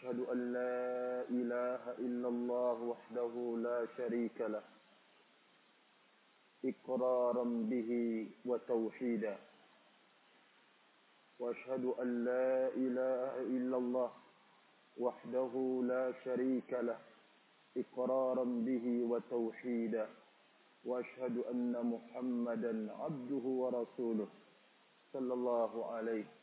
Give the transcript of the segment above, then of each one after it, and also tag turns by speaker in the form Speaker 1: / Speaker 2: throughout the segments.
Speaker 1: أشهد أن لا إله إلا الله وحده لا شريك له إقرارا به وتوحيدا وأشهد أن لا إله إلا الله وحده لا شريك له إقرارا به وتوحيدا وأشهد أن محمدا عبده ورسوله صلى الله عليه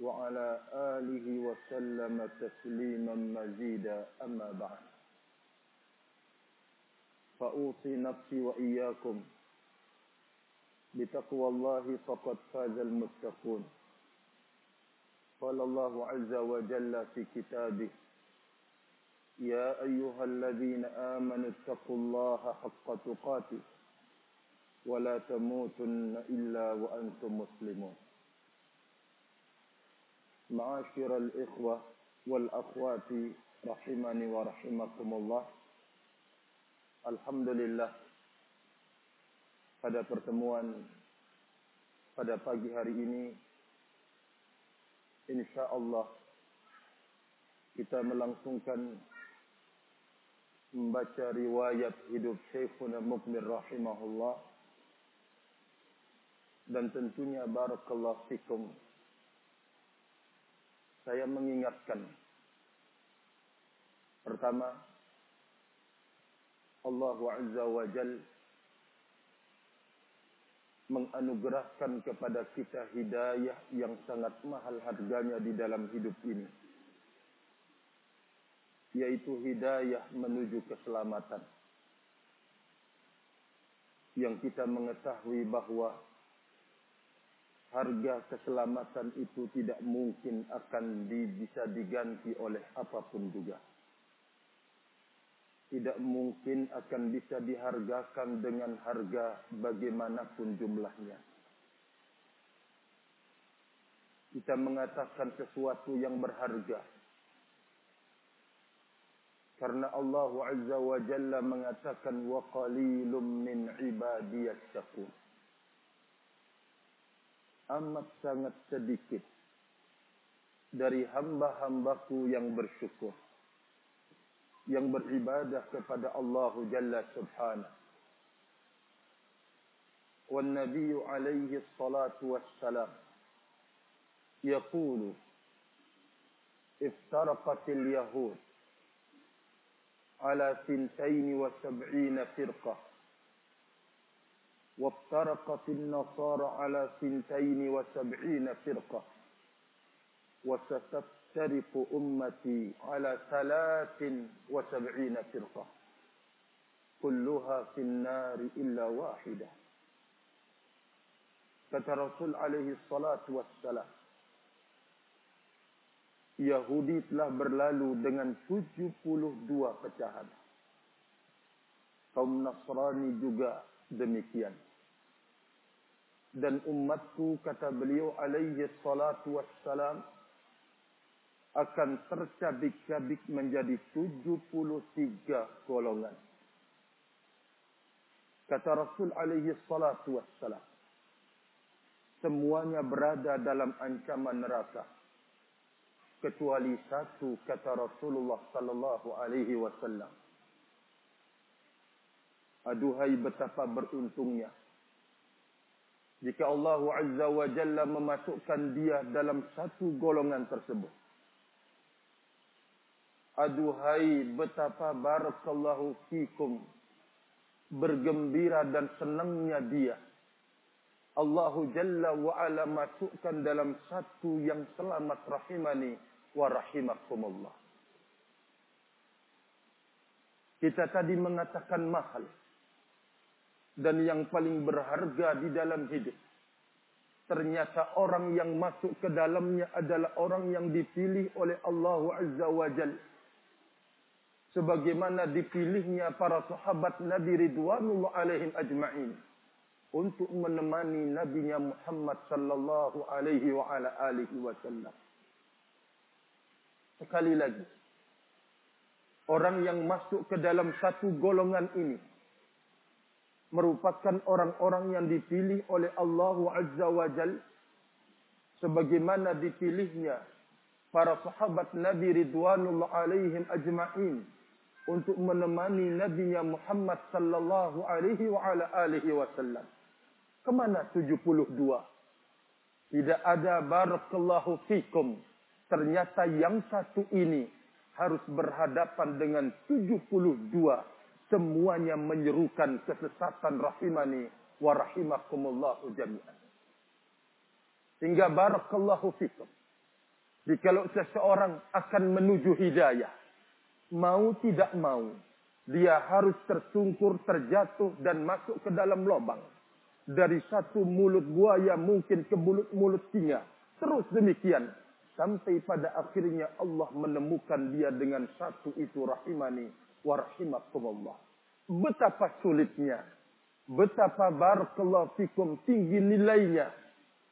Speaker 1: وعلى آله وسلم تسليما مزيدا. أما بعد فأوصي نفسي وإياكم بتقوى الله فقد فاز المتقون. قال الله عز وجل في كتابه يا أيها الذين آمنوا اتقوا الله حق تقاته ولا تموتن إلا وأنتم مسلمون. معاشر الإخوة والأخوات رحمني ورحمكم الله Alhamdulillah pada pertemuan pada pagi hari ini insya Allah kita melangsungkan membaca riwayat hidup Syekhuna Mukmir rahimahullah dan tentunya barakallahu fikum saya mengingatkan. Pertama Allah Azza wa Jal menganugerahkan kepada kita hidayah yang sangat mahal harganya di dalam hidup ini. Yaitu hidayah menuju keselamatan. Yang kita mengetahui bahwa harga keselamatan itu tidak mungkin akan di, bisa diganti oleh apa pun juga tidak mungkin akan bisa dihargakan dengan harga bagaimanapun jumlahnya. Kita mengatakan sesuatu yang berharga. Karena Allah Azza wa Jalla mengatakan qalilum min ibadiyas syakur. Amat sangat sedikit dari hamba-hambaku yang bersyukur yang beribadah kepada Allah Jalla Subhanahu. والنبي عليه الصلاة والسلام يقول افترقت اليهود على ثنتين وسبعين فرقة وافترقت النصارى على ثنتين وسبعين فرقة وستت تفترق أمتي على ثلاث وسبعين فرقة كلها في النار إلا واحدة kata Rasul alaihi salatu wassalam Yahudi telah berlalu dengan 72 pecahan kaum Nasrani juga demikian dan umatku kata beliau alaihi salatu wassalam akan tercabik-cabik menjadi 73 golongan. Kata Rasul alaihi salatu wassalam. Semuanya berada dalam ancaman neraka. Kecuali satu kata Rasulullah sallallahu alaihi wasallam. Aduhai betapa beruntungnya. Jika Allah Azza wa Jalla memasukkan dia dalam satu golongan tersebut. Aduhai betapa barakallahu fikum bergembira dan senangnya dia. Allahu Jalla wa ala masukkan dalam satu yang selamat rahimani wa rahimakumullah. Kita tadi mengatakan mahal. Dan yang paling berharga di dalam hidup. Ternyata orang yang masuk ke dalamnya adalah orang yang dipilih oleh Allah Azza wa Jalla sebagaimana dipilihnya para sahabat Nabi Ridwanullah alaihim ajma'in untuk menemani Nabi Muhammad sallallahu alaihi wa ala alihi wasallam. Sekali lagi, orang yang masuk ke dalam satu golongan ini merupakan orang-orang yang dipilih oleh Allah Azza wa Jal sebagaimana dipilihnya para sahabat Nabi Ridwanullah alaihim ajma'in untuk menemani Nabi Muhammad sallallahu alaihi wa ala alihi wasallam. Kemana 72? Tidak ada barakallahu fikum. Ternyata yang satu ini harus berhadapan dengan 72. Semuanya menyerukan kesesatan rahimani wa rahimakumullahu jami'an. Sehingga barakallahu fikum. Jikalau seseorang akan menuju hidayah, mau tidak mau, dia harus tersungkur, terjatuh, dan masuk ke dalam lubang. Dari satu mulut buaya mungkin ke mulut-mulut singa. Terus demikian. Sampai pada akhirnya Allah menemukan dia dengan satu itu rahimani wa rahimakumullah. Betapa sulitnya. Betapa barakallahu fikum tinggi nilainya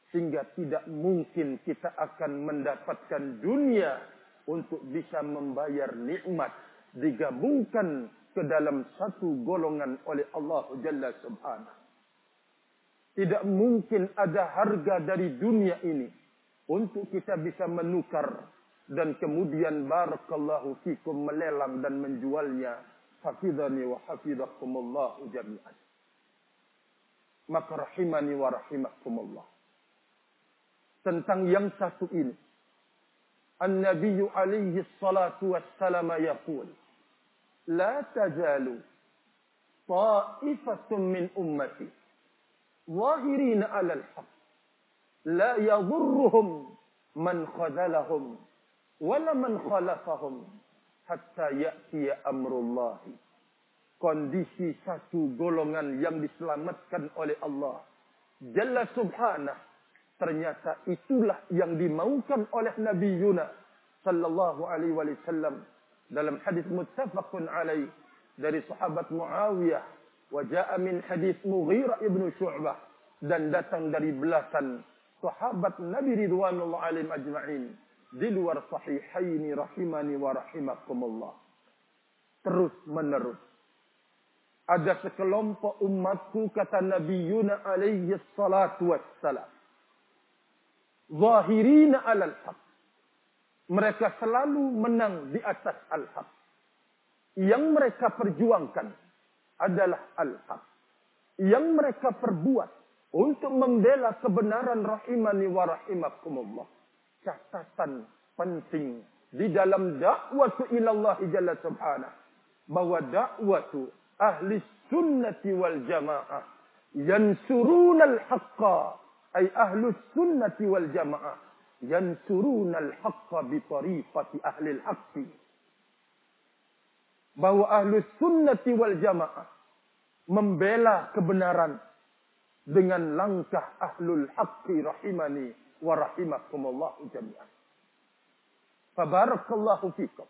Speaker 1: sehingga tidak mungkin kita akan mendapatkan dunia untuk bisa membayar nikmat digabungkan ke dalam satu golongan oleh Allah Jalla Subhanahu. Tidak mungkin ada harga dari dunia ini untuk kita bisa menukar dan kemudian barakallahu fikum melelang dan menjualnya hafidhani wa hafidhakumullah jami'an. Maka rahimani wa rahimakumullah tentang yang satu ini. An-Nabi alaihi salatu wassalam yaqul La tazalu ta'ifatun min ummati ظاهرين على الحق لا يضرهم من خذلهم wala man khalafahum hatta ya'ti amrullah kondisi satu golongan yang diselamatkan oleh Allah. Jalla subhanahu ternyata itulah yang dimaukan oleh Nabi Yuna sallallahu alaihi wasallam. Dalam hadis muttafaqun alaih dari sahabat Muawiyah wa jaa min hadis Mughirah ibn Syu'bah dan datang dari belasan sahabat Nabi Ridwanullah alaihim ajma'in. Di luar sahihaini rahimani wa rahimakumullah terus menerus ada sekelompok umatku kata Nabi Yuna alaihi salatu wassalam zahirina alal haq. Mereka selalu menang di atas al-haq. Yang mereka perjuangkan adalah al-haq. Yang mereka perbuat untuk membela kebenaran rahimani wa rahimakumullah. Catatan penting di dalam dakwah ilallah jalla subhanahu. Bahwa dakwah ahli sunnati wal jamaah yansuruna al-haqqa ay ahlus sunnati wal jamaah yansuruna al-haqqa bi tariqati ahli al-haqqi bahwa ahlus sunnati wal jamaah membela kebenaran dengan langkah ahlul haqqi rahimani wa rahimakumullah jami'an fabarakallahu fikum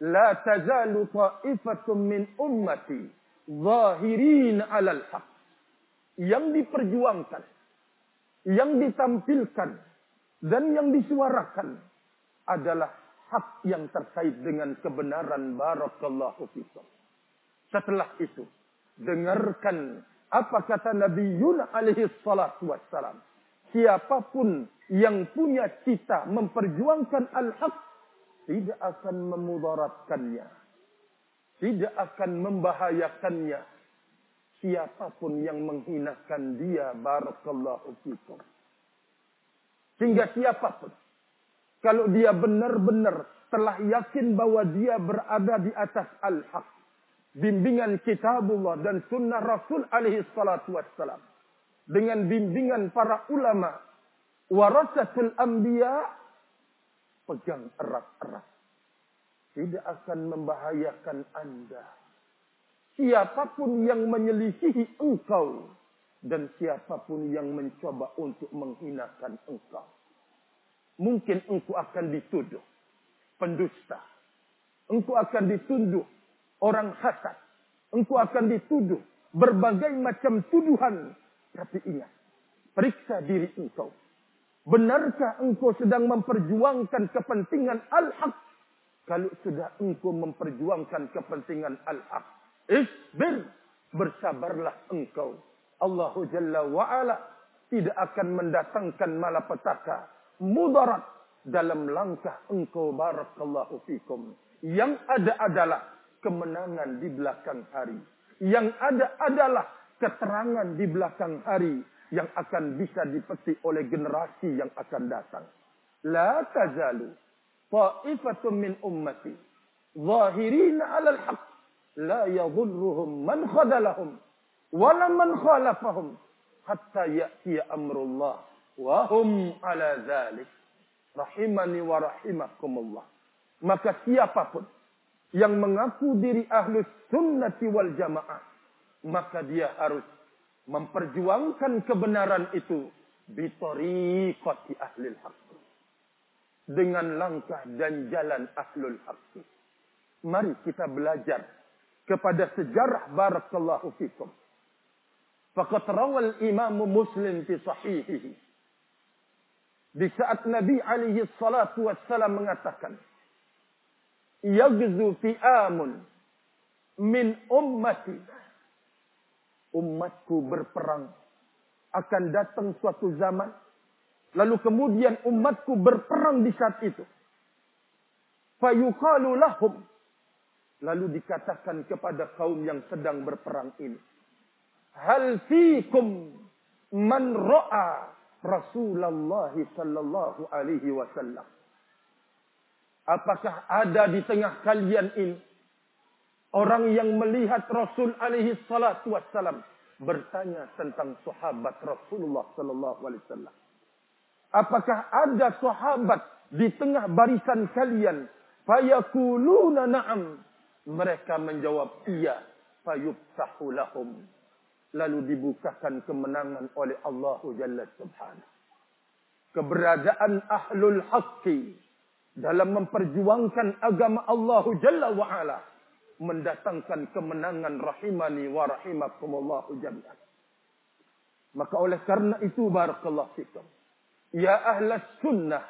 Speaker 1: la tazalu ta'ifatun min ummati zahirin 'alal haqq yang diperjuangkan yang ditampilkan dan yang disuarakan adalah hak yang terkait dengan kebenaran barakallahu fikum. Setelah itu, dengarkan apa kata Nabi Yunus alaihi salatu wassalam. Siapa pun yang punya cita memperjuangkan al-haq tidak akan memudaratkannya. Tidak akan membahayakannya siapa pun yang menghinakan dia barakallahu fikum. Sehingga siapa pun kalau dia benar-benar telah yakin bahwa dia berada di atas al-haq, bimbingan kitabullah dan sunnah Rasul alaihi salatu wassalam, dengan bimbingan para ulama, warasatul anbiya, pegang erat-erat. Tidak akan membahayakan anda Siapa pun yang menyelisihi engkau dan siapa pun yang mencoba untuk menghinakan engkau. Mungkin engkau akan dituduh pendusta. Engkau akan dituduh orang hasad. Engkau akan dituduh berbagai macam tuduhan. Tapi ingat, periksa diri engkau. Benarkah engkau sedang memperjuangkan kepentingan al-haq? Kalau sudah engkau memperjuangkan kepentingan al-haq. Isbir, bersabarlah engkau. Allahu Jalla wa'ala tidak akan mendatangkan malapetaka. Mudarat dalam langkah engkau barakallahu fikum. Yang ada adalah kemenangan di belakang hari. Yang ada adalah keterangan di belakang hari yang akan bisa dipetik oleh generasi yang akan datang. La tazalu ta'ifatun min ummati. Zahirina 'ala al-haq la yadhurruhum man khadalahum wala man khalafahum hatta ya'ti amrullah wa hum 'ala dzalik rahimani wa rahimakumullah. Maka siapa pun yang mengaku diri ahlus sunnati wal jamaah, maka dia harus memperjuangkan kebenaran itu bitoriqati ahlil haq. Dengan langkah dan jalan ahlul haq. Mari kita belajar kepada sejarah barakallahu fikum. Faqad rawal Imam Muslim fi sahihihi. Di saat Nabi alaihi salatu wassalam mengatakan, yagzu fi'amun min ummati. Umatku berperang. Akan datang suatu zaman. Lalu kemudian umatku berperang di saat itu. Fayuqalu lahum. Lalu dikatakan kepada kaum yang sedang berperang ini. Hal fikum man ra'a Rasulullah sallallahu alaihi wasallam. Apakah ada di tengah kalian ini orang yang melihat Rasul alaihi salatu wassalam bertanya tentang sahabat Rasulullah sallallahu alaihi wasallam? Apakah ada sahabat di tengah barisan kalian? Fayakuluna na'am. Mereka menjawab iya. Fayubtahu lahum. Lalu dibukakan kemenangan oleh Allah Jalla Subhanahu. Keberadaan ahlul haqqi dalam memperjuangkan agama Allah Jalla wa Ala mendatangkan kemenangan rahimani wa rahimakumullah jami'an. Maka oleh karena itu barakallahu fikum. Ya ahlas sunnah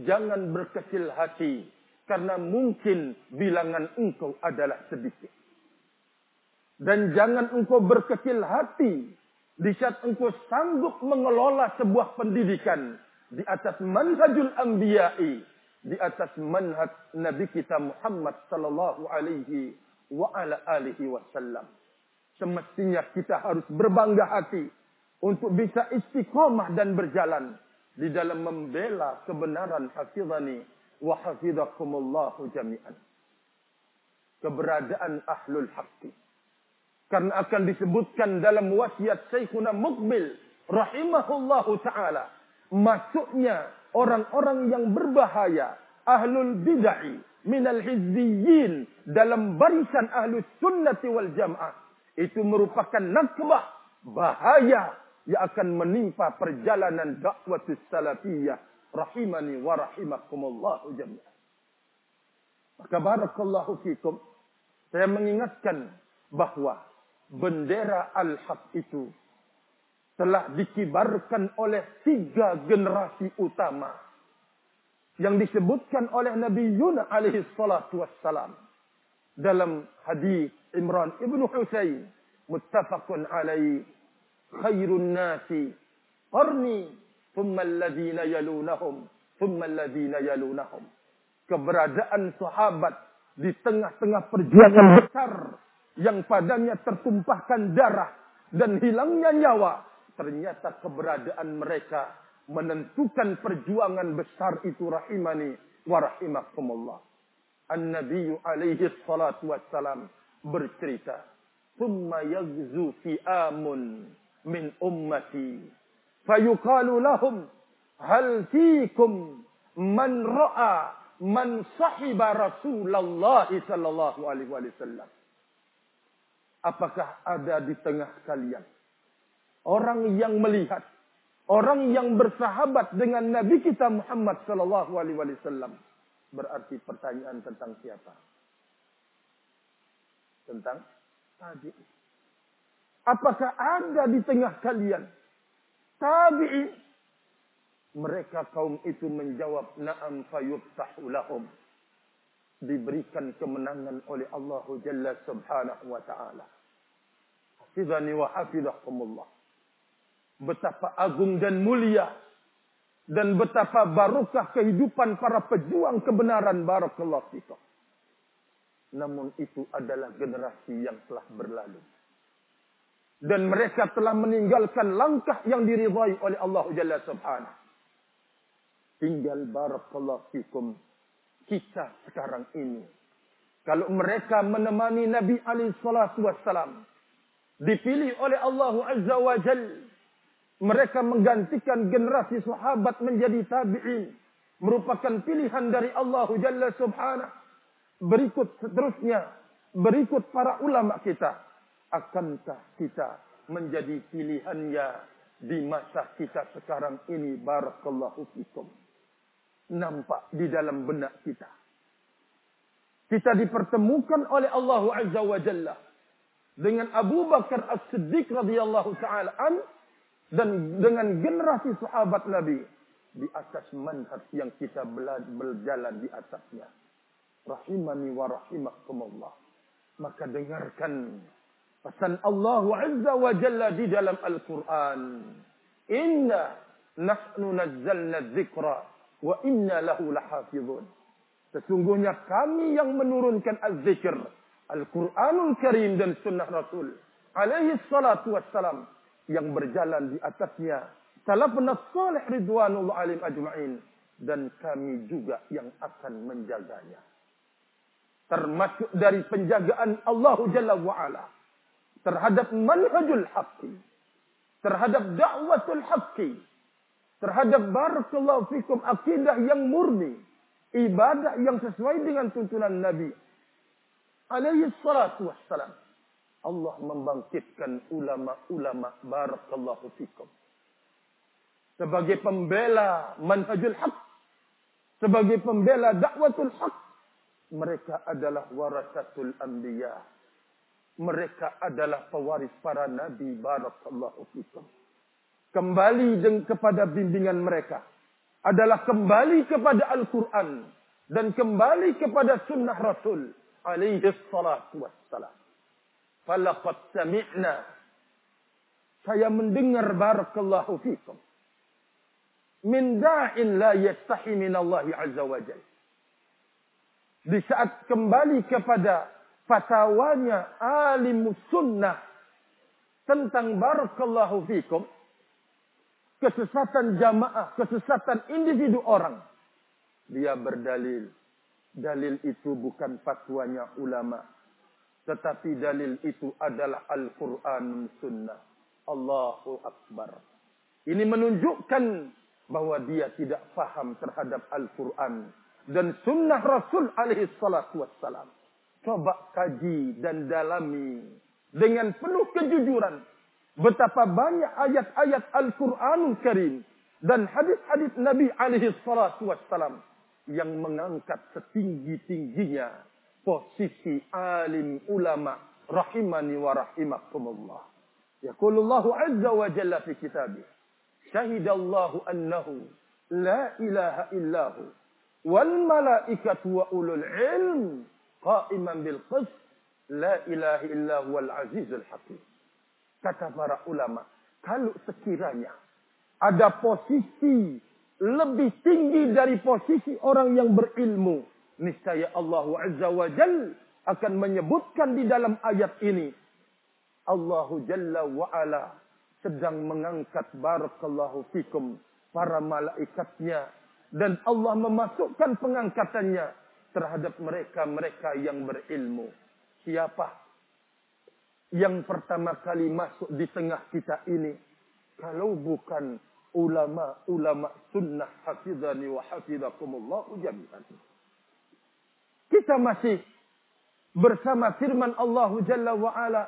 Speaker 1: jangan berkecil hati karena mungkin bilangan engkau adalah sedikit. Dan jangan engkau berkecil hati di saat engkau sanggup mengelola sebuah pendidikan di atas manhajul anbiya'i di atas manhaj Nabi kita Muhammad sallallahu alaihi wa ala alihi wasallam. Semestinya kita harus berbangga hati untuk bisa istiqomah dan berjalan di dalam membela kebenaran hafizani wa hafizakumullahu jami'an. Keberadaan ahlul haqqi. Karena akan disebutkan dalam wasiat Syekhuna Mukbil rahimahullahu taala masuknya orang-orang yang berbahaya, ahlul bid'ah, minal hizbiyin dalam barisan ahlus sunnati wal jamaah itu merupakan nakbah bahaya yang akan menimpa perjalanan dakwah salafiyah rahimani wa rahimakumullah jami'an. Maka barakallahu fikum saya mengingatkan bahwa bendera al-haq itu telah dikibarkan oleh tiga generasi utama yang disebutkan oleh Nabi Yunus alaihi salatu wassalam dalam hadis Imran ibnu Husain muttafaqun alaihi khairun nasi qarni thumma alladhina yalunahum thumma alladhina yalunahum. Keberadaan sahabat di tengah-tengah perjuangan besar yang padanya tertumpahkan darah dan hilangnya nyawa ternyata keberadaan mereka menentukan perjuangan besar itu rahimani wa rahimakumullah. An-Nabi alaihi salatu wassalam bercerita, "Thumma yaghzu fi'amun min ummati fayuqalu lahum hal fiikum man ra'a man sahiba Rasulullah sallallahu alaihi wasallam?" Apakah ada di tengah kalian orang yang melihat, orang yang bersahabat dengan Nabi kita Muhammad sallallahu alaihi wasallam. Berarti pertanyaan tentang siapa? tentang tabi'in. Apakah ada di tengah kalian tabi'in? Mereka kaum itu menjawab, Na'am fayuftahu lahum. Diberikan kemenangan oleh Allah Jalla subhanahu wa ta'ala. Hafidhani wa hafidhakumullah. Betapa agung dan mulia. Dan betapa barokah kehidupan para pejuang kebenaran. Barakallahu fikum. Namun itu adalah generasi yang telah berlalu. Dan mereka telah meninggalkan langkah yang diridhai oleh Allah Jalla Subhanahu. Tinggal barakallahu fikum kita sekarang ini. Kalau mereka menemani Nabi salatu wassalam dipilih oleh Allah Azza wa Jal. Mereka menggantikan generasi sahabat menjadi tabi'in. Merupakan pilihan dari Allah Jalla Subhanahu. Berikut seterusnya. Berikut para ulama kita. Akankah kita menjadi pilihannya di masa kita sekarang ini. Barakallahu fikum. Nampak di dalam benak kita. Kita dipertemukan oleh Allah Azza wa Jalla dengan Abu Bakar As-Siddiq radhiyallahu taala dan dengan generasi sahabat Nabi di atas manhaj yang kita berjalan di atasnya. Rahimani wa rahimakumullah. Maka dengarkan pesan Allah Azza wa Jalla di dalam Al-Quran. Inna nahnu nazzalna dzikra wa inna lahu lahafizun. Sesungguhnya kami yang menurunkan az-zikr Al-Quranul Karim dan Sunnah Rasul alaihi salatu wassalam yang berjalan di atasnya. Salafun salih ridwanullah alim ajma'in. Dan kami juga yang akan menjaganya. Termasuk dari penjagaan Allah Jalla wa'ala. Terhadap manhajul haqqi. Terhadap da'watul haqqi. Terhadap barakallahu fikum akidah yang murni. Ibadah yang sesuai dengan tuntunan Nabi. Alaihi salatu wassalam. Allah membangkitkan ulama-ulama barakallahu fikum. Sebagai pembela manhajul haq. Sebagai pembela dakwatul haq. Mereka adalah warasatul anbiya. Mereka adalah pewaris para nabi barakallahu fikum. Kembali kepada bimbingan mereka. Adalah kembali kepada Al-Quran. Dan kembali kepada sunnah Rasul alaihi salatu wassalam. Falaqad sami'na. Saya mendengar barakallahu fikum. Min da'in la yastahi min Allah azza wa jalla. Di saat kembali kepada fatwanya alim sunnah tentang barakallahu fikum kesesatan jamaah, kesesatan individu orang. Dia berdalil Dalil itu bukan fatwanya ulama. Tetapi dalil itu adalah Al-Quran Sunnah. Allahu Akbar. Ini menunjukkan bahwa dia tidak faham terhadap Al-Quran. Dan Sunnah Rasul alaihi salatu wassalam. Coba kaji dan dalami. Dengan penuh kejujuran. Betapa banyak ayat-ayat Al-Quranul Karim. Dan hadis-hadis Nabi alaihi salatu wassalam yang mengangkat setinggi-tingginya posisi alim ulama rahimani wa rahimakumullah. Yaqulullahu azza wa jalla fi kitabih. Syahidallahu annahu la ilaha illahu wal malaikatu wa ulul ilm qa'iman bil qist la ilaha illahu wal azizul hakim. Kata para ulama, kalau sekiranya ada posisi lebih tinggi dari posisi orang yang berilmu. Niscaya Allah Azza wa Jal akan menyebutkan di dalam ayat ini. Allahu Jalla wa Ala sedang mengangkat barakallahu fikum para malaikatnya. Dan Allah memasukkan pengangkatannya terhadap mereka-mereka yang berilmu. Siapa yang pertama kali masuk di tengah kita ini? Kalau bukan ulama-ulama sunnah hafizani wa hafizakumullah jami'an. Kita masih bersama firman Allah Jalla wa Ala,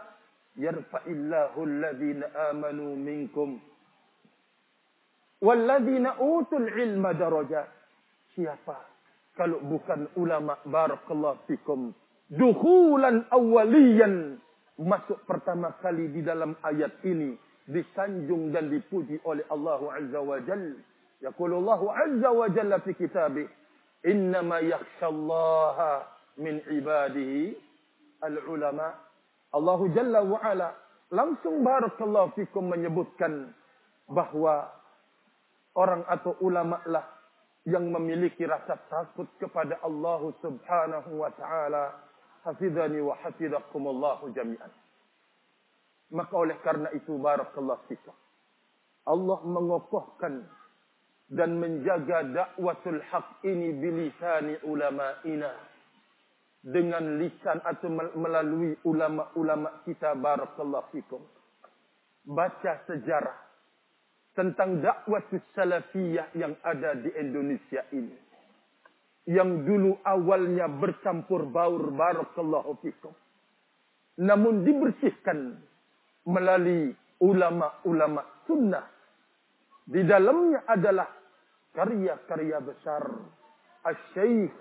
Speaker 1: yarfa'illahu alladhina amanu minkum walladhina utul ilma darajat. Siapa kalau bukan ulama barakallahu fikum Duhulan awaliyan. Masuk pertama kali di dalam ayat ini. Disanjung dan dipuji oleh Allah Azza wa Jal. Yaqulullahu Azza wa Jalla fi kitabih. Innama yakhshallaha min ibadihi al-ulama. Allah Jalla wa Ala langsung barakallahu fikum menyebutkan bahwa orang atau ulama lah yang memiliki rasa takut kepada Allah Subhanahu wa taala. Hafizani wa hafizakumullahu jami'an. Maka oleh karena itu barakallahu fikum Allah mengokohkan dan menjaga dakwatul haq ini bilisani ulama'ina dengan lisan atau melalui ulama-ulama kita barakallahu fikum baca sejarah tentang dakwah salafiyah yang ada di Indonesia ini. Yang dulu awalnya bercampur baur barakallahu fikum. Namun dibersihkan melalui ulama-ulama sunnah. Di dalamnya adalah karya-karya besar Al-Syeikh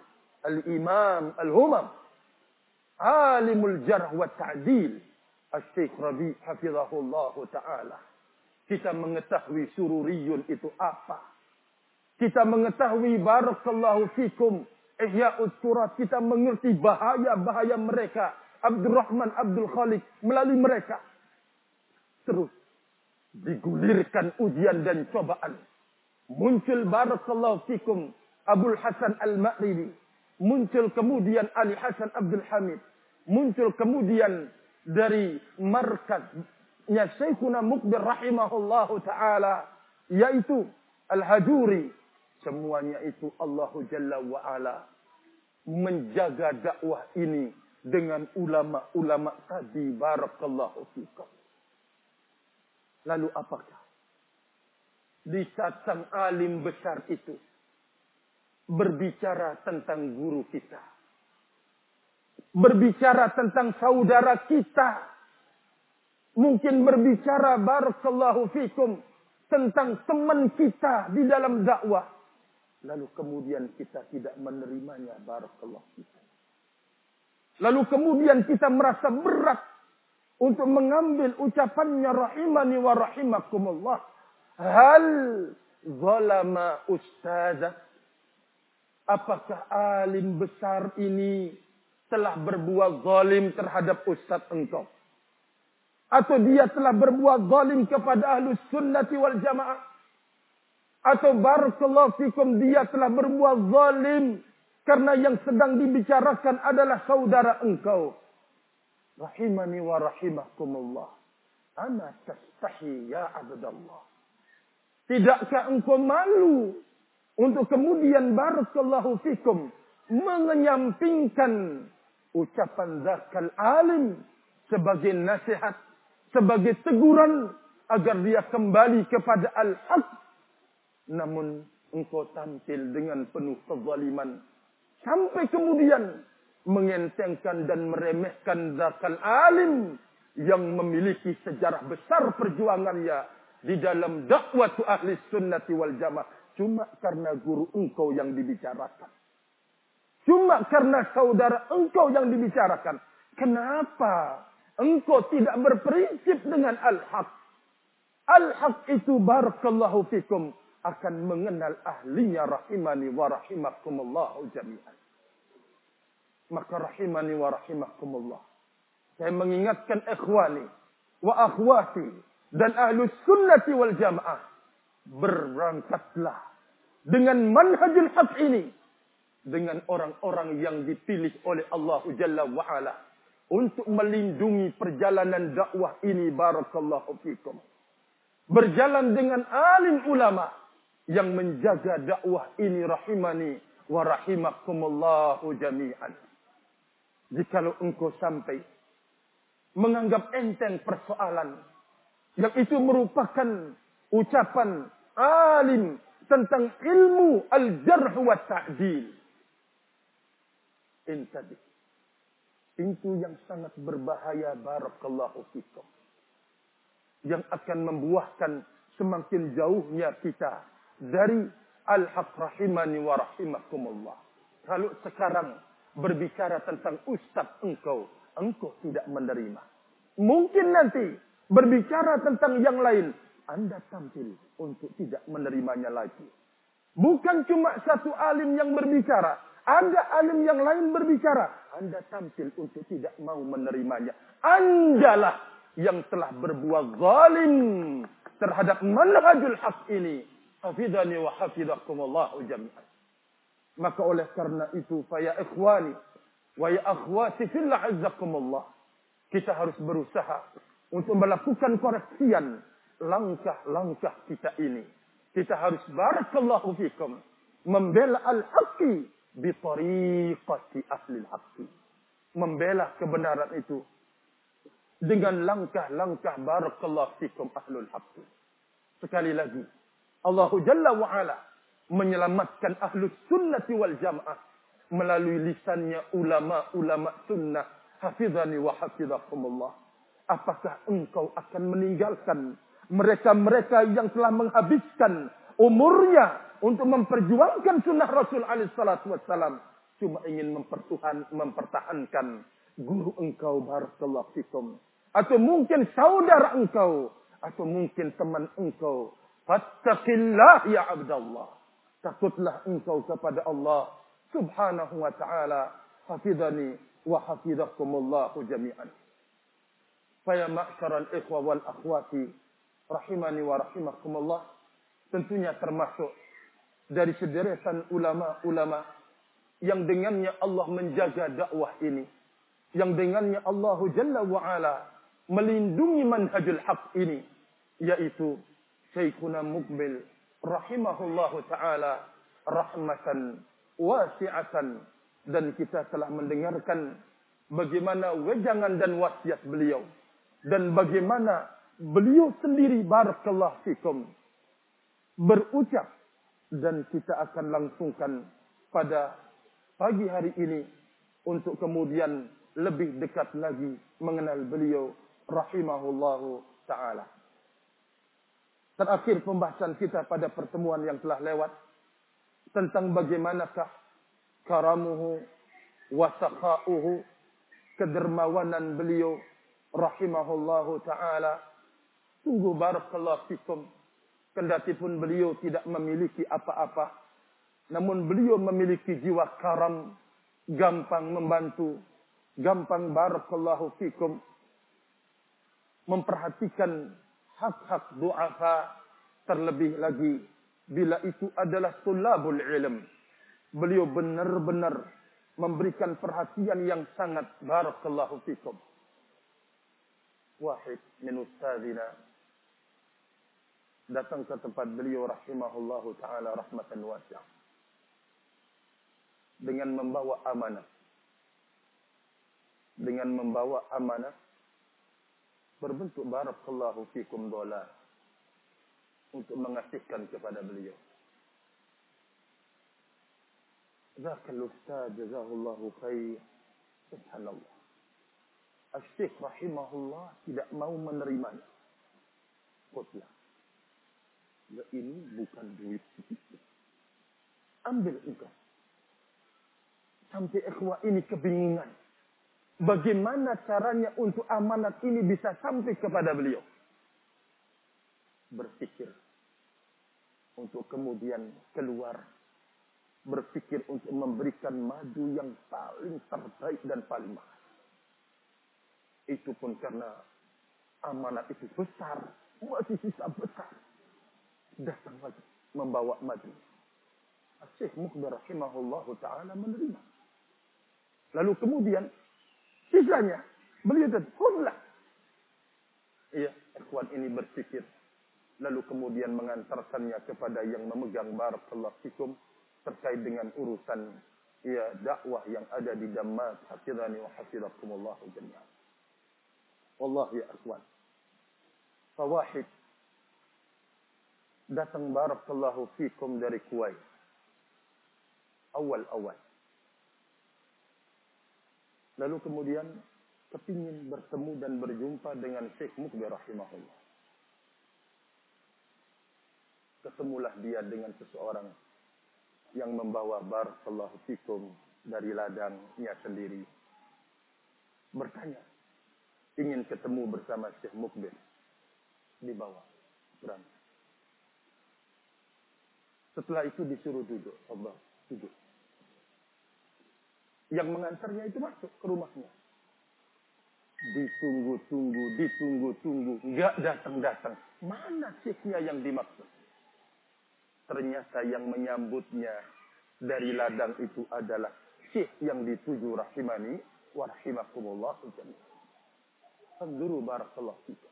Speaker 1: Al-Imam Al-Humam Alimul Jarh wa Ta'dil Al-Syeikh Rabi' Hafizahullah Ta'ala kita mengetahui sururiyun itu apa. Kita mengetahui barakallahu fikum ihya'ut surat. Kita mengerti bahaya-bahaya mereka. Abdurrahman Abdul Khalik melalui mereka. Terus digulirkan ujian dan cobaan. Muncul barakallahu fikum Abdul Hasan Al-Ma'ribi. Muncul kemudian Ali Hasan Abdul Hamid. Muncul kemudian dari markas ya Syekhuna Mukbir rahimahullahu taala yaitu Al-Hajuri semuanya itu Allah Jalla wa ala menjaga dakwah ini dengan ulama-ulama tadi. Barakallahu fikum. Lalu apakah di sang alim besar itu berbicara tentang guru kita. Berbicara tentang saudara kita. Mungkin berbicara barakallahu fikum tentang teman kita di dalam dakwah. Lalu kemudian kita tidak menerimanya barakallahu fikum. Lalu kemudian kita merasa berat untuk mengambil ucapannya rahimani wa rahimakumullah. Hal zalama ustazah apakah alim besar ini telah berbuat zalim terhadap ustaz engkau atau dia telah berbuat zalim kepada ahlu sunnati wal jamaah. Atau barakallahu fikum dia telah berbuat zalim. Karena yang sedang dibicarakan adalah saudara engkau. Rahimani wa rahimakumullah. Ana tastahi ya abdallah. Tidakkah engkau malu untuk kemudian barakallahu fikum mengenyampingkan ucapan zakal alim sebagai nasihat sebagai teguran agar dia kembali kepada al-haq. Namun engkau tampil dengan penuh kezaliman. Sampai kemudian mengentengkan dan meremehkan zakal alim yang memiliki sejarah besar perjuangannya di dalam dakwah ahli sunnati wal jamaah. Cuma karena guru engkau yang dibicarakan. Cuma karena saudara engkau yang dibicarakan. Kenapa engkau tidak berprinsip dengan al-haq. Al-haq itu barakallahu fikum akan mengenal ahlinya rahimani wa rahimakumullah jami'an. Maka rahimani wa rahimakumullah. Saya mengingatkan ikhwani wa akhwati dan ahlu sunnati wal jamaah. Berangkatlah dengan manhajul haq ini. Dengan orang-orang yang dipilih oleh Allah Jalla wa'ala untuk melindungi perjalanan dakwah ini barakallahu fikum. Berjalan dengan alim ulama yang menjaga dakwah ini rahimani wa rahimakumullahu jami'an. Jikalau engkau sampai menganggap enteng persoalan yang itu merupakan ucapan alim tentang ilmu al-jarh wa ta'dil. Intadi pintu yang sangat berbahaya barakallahu fikum yang akan membuahkan semakin jauhnya kita dari al-haq rahimani wa rahimakumullah kalau sekarang berbicara tentang ustadz engkau, engkau tidak menerima. Mungkin nanti berbicara tentang yang lain, Anda tampil untuk tidak menerimanya lagi. Bukan cuma satu alim yang berbicara, ada alim yang lain berbicara, Anda tampil untuk tidak mau menerimanya. Andalah yang telah berbuat zalim terhadap manhajul haq ini. Hafidhani wa hafidhakumullahu jami'an. Maka oleh karena itu, ya ikhwani wa ya akhwati fillah azzakumullah. Kita harus berusaha untuk melakukan koreksian langkah-langkah kita ini. Kita harus barakallahu fikum membela al-haqqi bi tariqati ahli al-haqqi. Membela kebenaran itu dengan langkah-langkah barakallahu fikum ahlul haqqi. Sekali lagi, Allah Jalla wa ala menyelamatkan ahlus sunnati wal jamaah melalui lisannya ulama-ulama sunnah hafizani wa hafizakumullah apakah engkau akan meninggalkan mereka-mereka yang telah menghabiskan umurnya untuk memperjuangkan sunnah Rasul alaihi salatu wassalam cuma ingin mempertuhan mempertahankan guru engkau barakallahu fikum atau mungkin saudara engkau atau mungkin teman engkau fattaqillah ya abdallah Takutlah engkau kepada Allah subhanahu wa ta'ala. Hafidhani wa hafidhakumullahu jami'an. Faya ma'syaral ikhwa wal akhwati. Rahimani wa rahimakumullah. Tentunya termasuk dari sederetan ulama-ulama yang dengannya Allah menjaga dakwah ini. Yang dengannya Allah Jalla wa'ala melindungi manhajul haq ini. Yaitu Syekhuna Mukbil rahimahullahu taala rahmatan wasi'atan dan kita telah mendengarkan bagaimana wejangan dan wasiat beliau dan bagaimana beliau sendiri barakallahu fikum berucap dan kita akan langsungkan pada pagi hari ini untuk kemudian lebih dekat lagi mengenal beliau rahimahullahu taala. Terakhir pembahasan kita pada pertemuan yang telah lewat tentang bagaimanakah karamuhu wasakhauhu kedermawanan beliau rahimahullahu taala sungguh barakallahu fikum kendati pun beliau tidak memiliki apa-apa namun beliau memiliki jiwa karam gampang membantu gampang barakallahu fikum memperhatikan hak-hak du'afa terlebih lagi bila itu adalah tulabul ilm. Beliau benar-benar memberikan perhatian yang sangat barakallahu fikum. Wahid min ustazina datang ke tempat beliau rahimahullahu taala rahmatan wasi'ah dengan membawa amanah dengan membawa amanah berbentuk barakallahu fikum dolar untuk mengasihkan kepada beliau. Zakal Ustaz jazahullahu khair. Subhanallah. Asyik rahimahullah tidak mau menerimanya. Kutlah. Ya ini bukan duit. Ambil engkau. Sampai ikhwah ini kebingungan. Bagaimana caranya untuk amanat ini bisa sampai kepada beliau? Berpikir untuk kemudian keluar. Berpikir untuk memberikan madu yang paling terbaik dan paling mahal. Itu pun karena amanat itu besar. Masih sisa besar. Datang lagi membawa madu. Syekh Mukhbar rahimahullah ta'ala menerima. Lalu kemudian Sisanya beliau dan khudlah. Iya, ikhwan ini berpikir. Lalu kemudian mengantarkannya kepada yang memegang barakallahu fikum terkait dengan urusan ya dakwah yang ada di Dammat hafizani wa hafizakumullah jami'an. Wallah ya ikhwan. Fawahid datang barakallahu fikum dari Kuwait. Awal-awal. Lalu kemudian kepingin bertemu dan berjumpa dengan Syekh Mukbir rahimahullah. Ketemulah dia dengan seseorang yang membawa barakallahu fikum dari ladangnya sendiri. Bertanya. Ingin ketemu bersama Syekh Mukbir. Di bawah. Berangkat. Setelah itu disuruh duduk. Allah duduk. Yang mengantarnya itu masuk ke rumahnya. Ditunggu-tunggu, ditunggu-tunggu. Enggak datang-datang. Mana syekhnya yang dimaksud? Ternyata yang menyambutnya dari ladang itu adalah syekh yang dituju rahimani wa rahimakumullah Anduru barakallahu kita.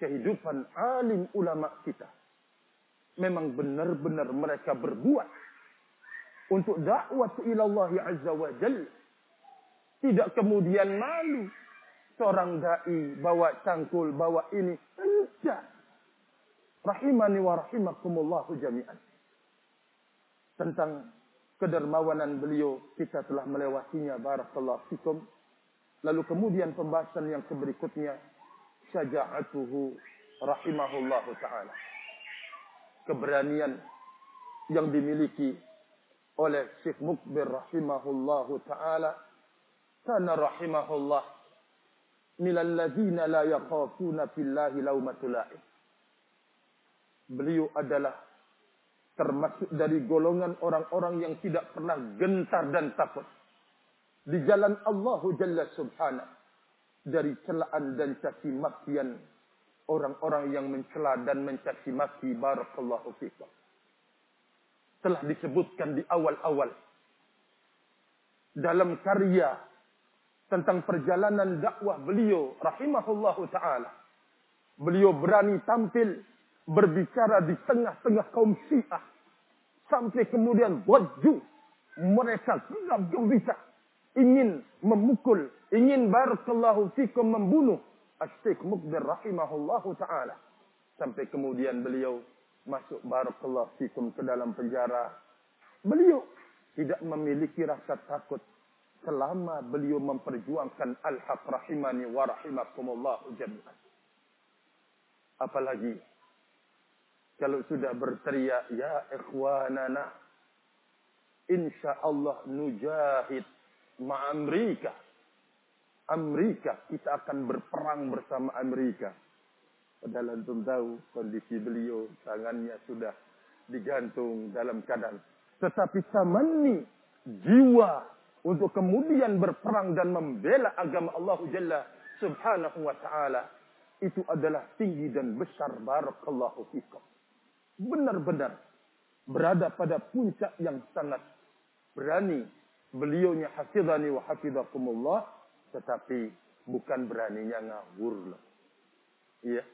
Speaker 1: Kehidupan alim ulama kita. Memang benar-benar mereka berbuat untuk dakwah ilallah azza wa jal. Tidak kemudian malu. Seorang da'i bawa cangkul, bawa ini. Tidak. Rahimani wa rahimakumullahu jami'an. Tentang kedermawanan beliau kita telah melewatinya barakallahu fikum lalu kemudian pembahasan yang berikutnya syaja'atuhu rahimahullahu taala keberanian yang dimiliki oleh Syekh Mukbir rahimahullahu taala. Kana rahimahullah minal ladzina la yakhafuna fillahi laumatul beliau adalah termasuk dari golongan orang-orang yang tidak pernah gentar dan takut di jalan Allah Jalla dari celaan dan caci makian orang-orang yang mencela dan mencaci maki barakallahu fikum. Telah disebutkan di awal-awal dalam karya tentang perjalanan dakwah beliau rahimahullahu taala. Beliau berani tampil berbicara di tengah-tengah kaum Syiah. Sampai kemudian wajju mereka gegap gembira. Ingin memukul ingin barakallahu fikum membunuh Asy-Syaikh Mukbir rahimahullahu taala. Sampai kemudian beliau masuk barakallahu fikum ke dalam penjara. Beliau tidak memiliki rasa takut selama beliau memperjuangkan al-haq rahimani wa jami'an. Apalagi kalau sudah berteriak ya ikhwanana insyaallah nujahid ma Amerika kita akan berperang bersama Amerika padahal antum tahu kondisi beliau tangannya sudah digantung dalam keadaan tetapi tamanni jiwa untuk kemudian berperang dan membela agama Allah Jalla Subhanahu wa taala itu adalah tinggi dan besar barakallahu fikum benar-benar berada pada puncak yang sangat berani. Beliaunya hafidhani wa hafidhakumullah. Tetapi bukan beraninya ngawur loh. Iya.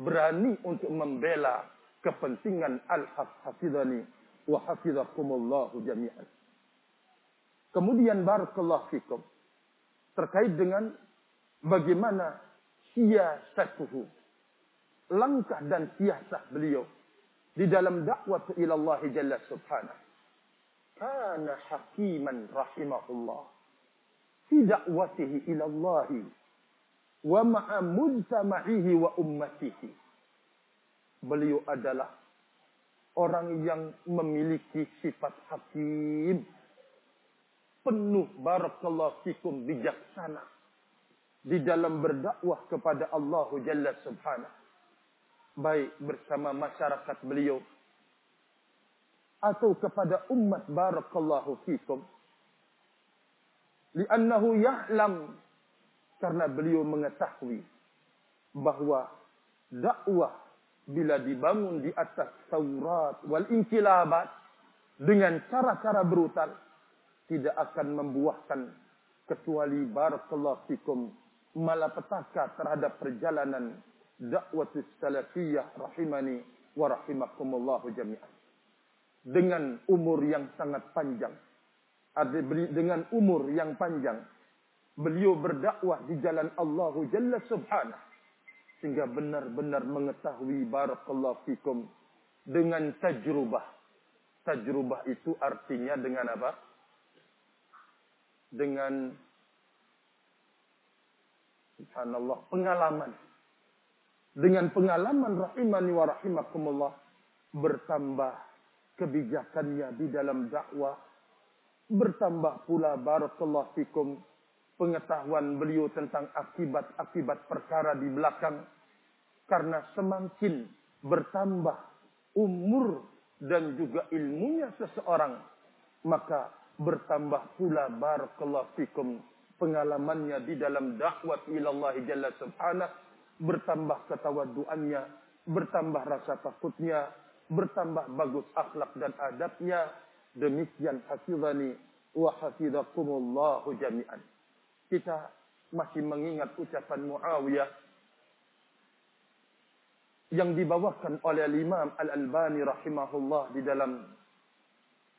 Speaker 1: Berani untuk membela kepentingan al-haq hafidhani wa hafidhakumullah jami'an. Kemudian barakallahu fikum. Terkait dengan bagaimana siasatuhu. Langkah dan siasat beliau di dalam dakwah ila Allah Jalla Subhanahu. Kana hakiman rahimahullah fi dakwatihi ila Allah wa ma'a mujtama'ihi wa ummatihi. Beliau adalah orang yang memiliki sifat hakim penuh barakallahu fikum bijaksana di dalam berdakwah kepada Allah Jalla Subhanahu baik bersama masyarakat beliau atau kepada umat barakallahu fikum li'annahu ya'lam karena beliau mengetahui bahwa dakwah bila dibangun di atas Taurat wal inkilabat dengan cara-cara brutal tidak akan membuahkan kecuali barakallahu fikum malapetaka terhadap perjalanan dakwah salafiyah rahimani wa rahimakumullah jami'an. Dengan umur yang sangat panjang. Dengan umur yang panjang. Beliau berdakwah di jalan Allah Jalla Subhanahu. Sehingga benar-benar mengetahui barakallahu fikum. Dengan tajrubah. Tajrubah itu artinya dengan apa? Dengan Subhanallah. Pengalaman dengan pengalaman rahimani wa rahimakumullah bertambah kebijakannya di dalam dakwah Bertambah pula barakallahu fikum pengetahuan beliau tentang akibat-akibat perkara di belakang. Karena semakin bertambah umur dan juga ilmunya seseorang. Maka bertambah pula barakallahu fikum pengalamannya di dalam dakwah ilallah jalla subhanahu bertambah ketawaduannya bertambah rasa takutnya bertambah bagus akhlak dan adabnya demikian hafizani wa hafizakumullahu jami'an kita masih mengingat ucapan Muawiyah yang dibawakan oleh Imam Al-Albani rahimahullah di dalam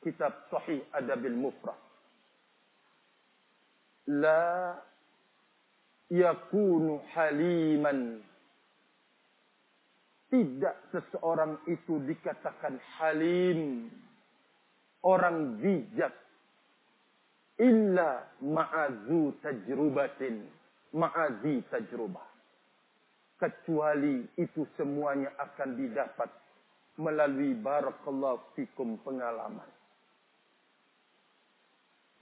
Speaker 1: kitab Sahih Adabil Mufrad. La yakunu haliman. Tidak seseorang itu dikatakan halim. Orang bijak. Illa ma'azu tajrubatin. Ma'azi tajrubah. Kecuali itu semuanya akan didapat melalui barakallahu fikum pengalaman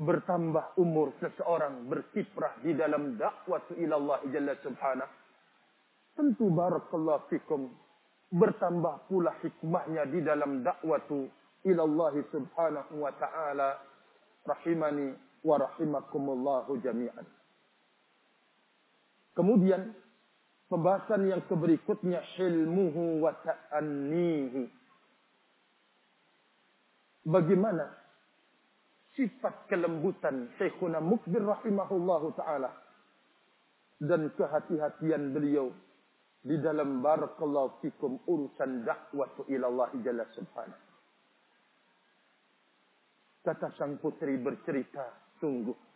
Speaker 1: bertambah umur seseorang berkiprah di dalam dakwah ilallah jalla subhanahu tentu barakallahu fikum bertambah pula hikmahnya di dalam dakwah ilallah subhanahu wa ta'ala rahimani wa rahimakumullahu jami'an kemudian pembahasan yang berikutnya hilmuhu wa ta'annihi bagaimana sifat kelembutan Syekhuna Mukbir rahimahullahu taala dan kehati-hatian beliau di dalam barakallahu fikum urusan dakwah ila Allah jalla subhanahu. Kata sang putri bercerita, sungguh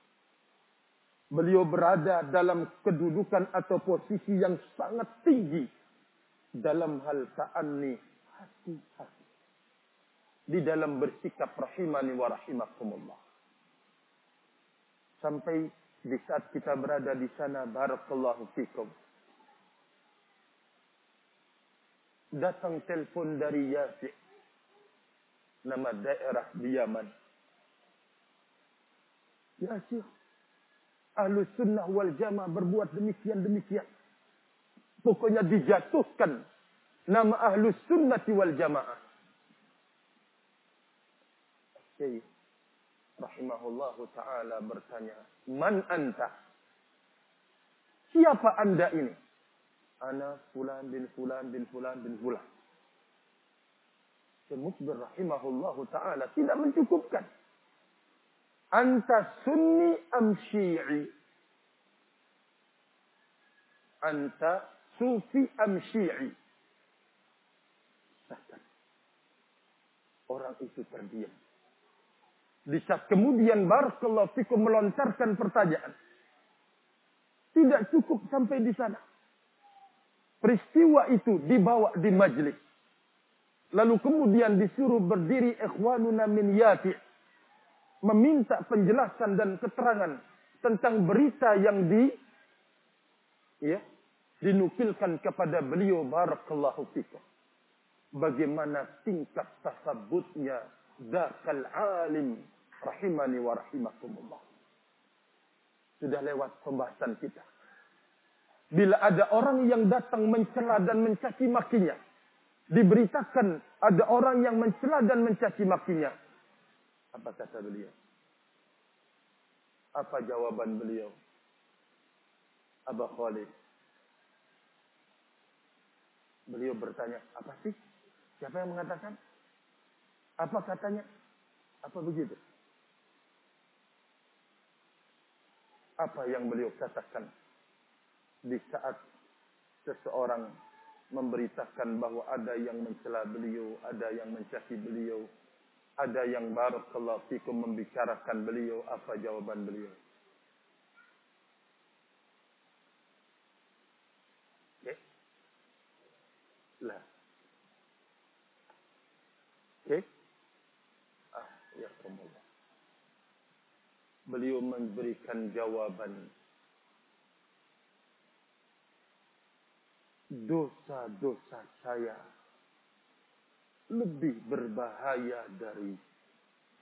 Speaker 1: beliau berada dalam kedudukan atau posisi yang sangat tinggi dalam hal ta'anni hati-hati di dalam bersikap rahimani wa rahimakumullah. Sampai di saat kita berada di sana barakallahu fikum. Datang telepon dari Yafi. Nama daerah di Yaman. Ya Syekh. Ahlu sunnah wal jamaah berbuat demikian-demikian. Pokoknya dijatuhkan nama ahlu sunnati wal jamaah Syekh rahimahullahu taala bertanya, "Man anta?" Siapa Anda ini? Ana fulan bin fulan bin fulan bin fulan. Syekh rahimahullahu taala tidak mencukupkan. Anta sunni am syi'i? Anta sufi am syi'i? Orang itu terdiam. Di saat kemudian Barakallahu Fikum melontarkan pertanyaan. Tidak cukup sampai di sana. Peristiwa itu dibawa di majlis. Lalu kemudian disuruh berdiri ikhwanuna min yati. Meminta penjelasan dan keterangan tentang berita yang di ya, dinukilkan kepada beliau barakallahu fikum. Bagaimana tingkat tasabutnya dakal alim rahimani wa rahimakumullah. Sudah lewat pembahasan kita. Bila ada orang yang datang mencela dan mencaci makinya, diberitakan ada orang yang mencela dan mencaci makinya. Apa kata beliau? Apa jawaban beliau? Aba Khalid. Beliau bertanya, apa sih? Siapa yang mengatakan? Apa katanya? Apa begitu? apa yang beliau katakan di saat seseorang memberitakan bahwa ada yang mencela beliau, ada yang mencaci beliau, ada yang barakallahu fikum membicarakan beliau, apa jawaban beliau? Okay. Lah. Okay. Ah, ya Allah beliau memberikan jawaban dosa-dosa saya lebih berbahaya dari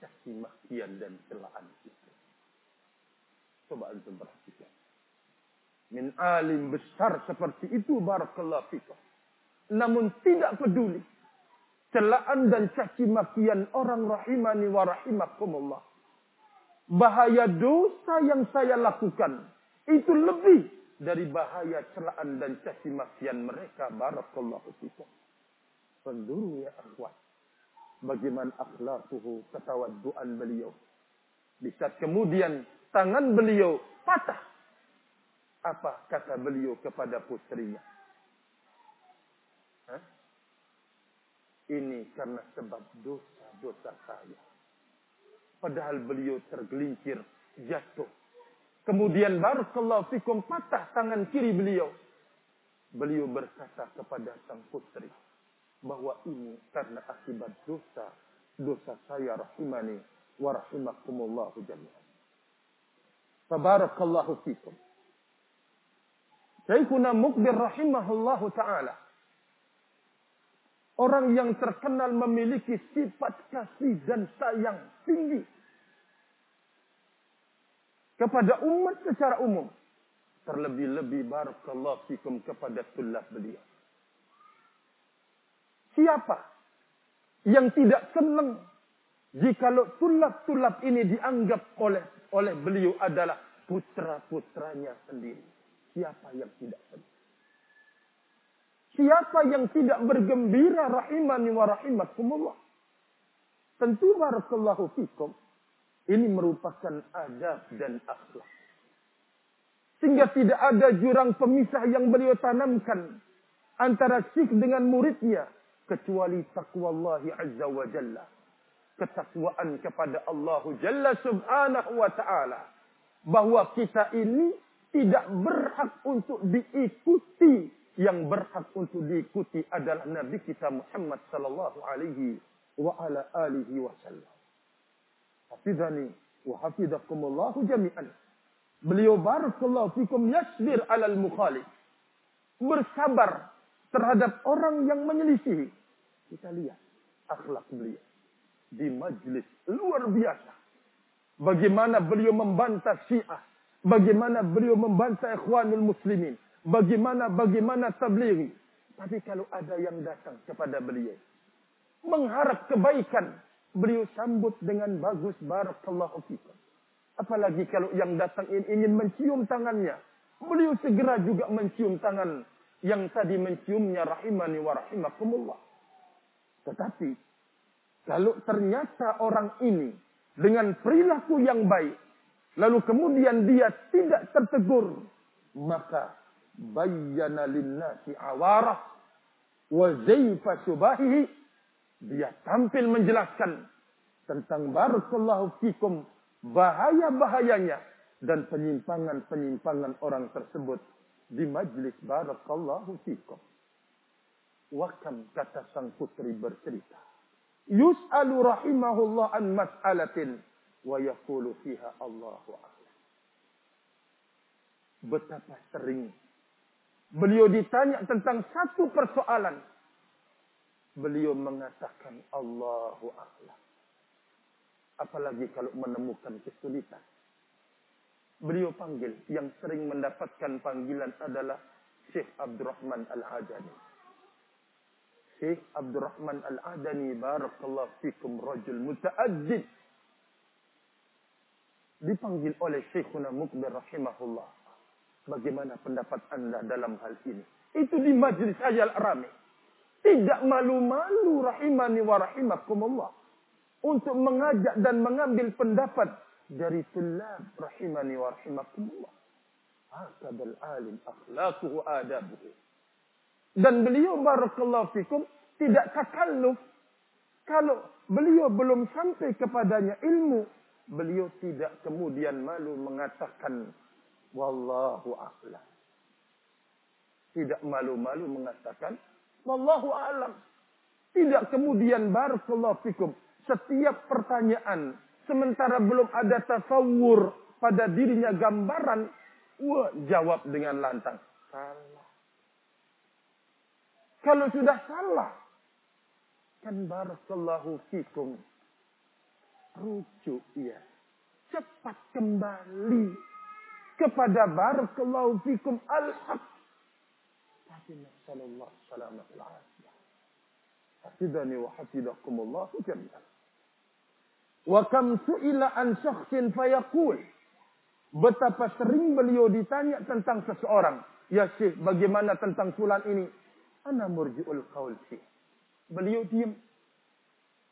Speaker 1: caci makian dan celaan itu. Coba antum perhatikan. Min alim besar seperti itu barakallahu fikum. Namun tidak peduli celaan dan caci makian orang rahimani wa rahimakumullah. Bahaya dosa yang saya lakukan itu lebih dari bahaya celaan dan caci makian mereka barakallahu fikum. Penduru ya akhwat. Bagaimana akhlakuhu ketawaduan beliau. Di saat kemudian tangan beliau patah. Apa kata beliau kepada putrinya? Hah? Ini karena sebab dosa-dosa saya. Padahal beliau tergelincir, jatuh. Kemudian barakallahu fikum patah tangan kiri beliau. Beliau berkata kepada sang putri bahwa ini karena akibat dosa dosa saya rahimani wa rahimakumullahu jami'an. Tabarakallahu fikum. Syekhuna Mukbir rahimahullahu ta'ala. Orang yang terkenal memiliki sifat kasih dan sayang tinggi. Kepada umat secara umum. Terlebih-lebih barakallahu fikum kepada tulab beliau. Siapa yang tidak senang jikalau tulab-tulab ini dianggap oleh oleh beliau adalah putra-putranya sendiri. Siapa yang tidak senang? Siapa yang tidak bergembira rahimani wa rahimakumullah? Tentu barakallahu fikum. Ini merupakan adab dan akhlak. Sehingga tidak ada jurang pemisah yang beliau tanamkan antara syekh dengan muridnya kecuali takwa Allah azza wa jalla. Ketakwaan kepada Allah jalla subhanahu wa ta'ala. Bahwa kita ini tidak berhak untuk diikuti. Yang berhak untuk diikuti adalah Nabi kita Muhammad sallallahu alaihi wa ala alihi wasallam. Hafizani wa hafizakumullahu jami'an. Beliau barakallahu fikum yasbir alal mukhalif. Bersabar terhadap orang yang menyelisihi. Kita lihat akhlak beliau di majlis luar biasa. Bagaimana beliau membantah Syiah, bagaimana beliau membantah Ikhwanul Muslimin, bagaimana bagaimana tablighi. Tapi kalau ada yang datang kepada beliau mengharap kebaikan, beliau sambut dengan bagus barakallahu fikum. Apalagi kalau yang datang ingin mencium tangannya, beliau segera juga mencium tangan yang tadi menciumnya rahimani wa rahimakumullah. Tetapi kalau ternyata orang ini dengan perilaku yang baik, lalu kemudian dia tidak tertegur, maka bayyana linnasi awarah wa subahihi dia tampil menjelaskan tentang barakallahu fikum bahaya-bahayanya dan penyimpangan-penyimpangan orang tersebut di majlis barakallahu fikum. Wakam kata sang putri bercerita. Yus'alu rahimahullah an mas'alatin wa yaqulu fiha Allahu a'lam. Betapa sering beliau ditanya tentang satu persoalan. Beliau mengatakan Allahu a'lam. Apalagi kalau menemukan kesulitan. Beliau panggil yang sering mendapatkan panggilan adalah Syekh Abdurrahman Al-Hajani. Syekh Abdurrahman Al-Adani barakallahu fikum rajul muta'addid. Dipanggil oleh Syekhuna Mukbir rahimahullah. Bagaimana pendapat anda dalam hal ini? Itu di majlis ayal rame. Tidak malu-malu rahimani wa rahimakumullah. Untuk mengajak dan mengambil pendapat dari tulab rahimani wa rahimakumullah hakadal alim akhlaquhu adabuhu dan beliau barakallahu fikum tidak takalluf. Kalau beliau belum sampai kepadanya ilmu, beliau tidak kemudian malu mengatakan wallahu a'lam. Tidak malu-malu mengatakan wallahu a'lam. Tidak kemudian barakallahu fikum setiap pertanyaan sementara belum ada tasawur pada dirinya gambaran, wah jawab dengan lantang. Salah. Kalau sudah salah, kan barakallahu fikum. rujuk ya. Cepat kembali kepada barakallahu fikum al-haq. Tapi nasallallahu salamat al-afiyah. Hafidhani wa hafidakumullah jami'an. Wa kam su'ila an syakhsin fayaqul. Betapa sering beliau ditanya tentang seseorang. Ya Syekh, bagaimana tentang fulan ini? Ana murji'ul qaul Syekh. Beliau diam.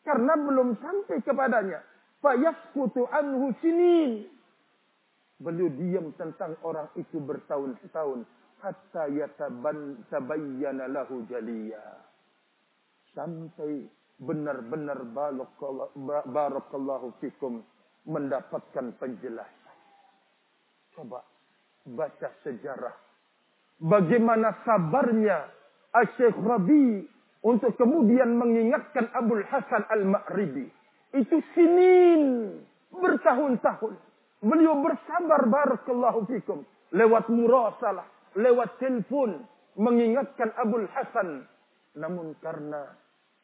Speaker 1: Karena belum sampai kepadanya. Fayaskutu anhu sinin. Beliau diam tentang orang itu bertahun-tahun. Hatta yataban tabayyana lahu jaliyah. Sampai benar-benar barakallahu fikum mendapatkan penjelasan. Coba baca sejarah. Bagaimana sabarnya Syekh Rabi untuk kemudian mengingatkan Abdul Hasan Al-Ma'ribi. Itu sinin bertahun-tahun. Beliau bersabar barakallahu fikum lewat murasalah, lewat telepon mengingatkan Abdul Hasan. Namun karena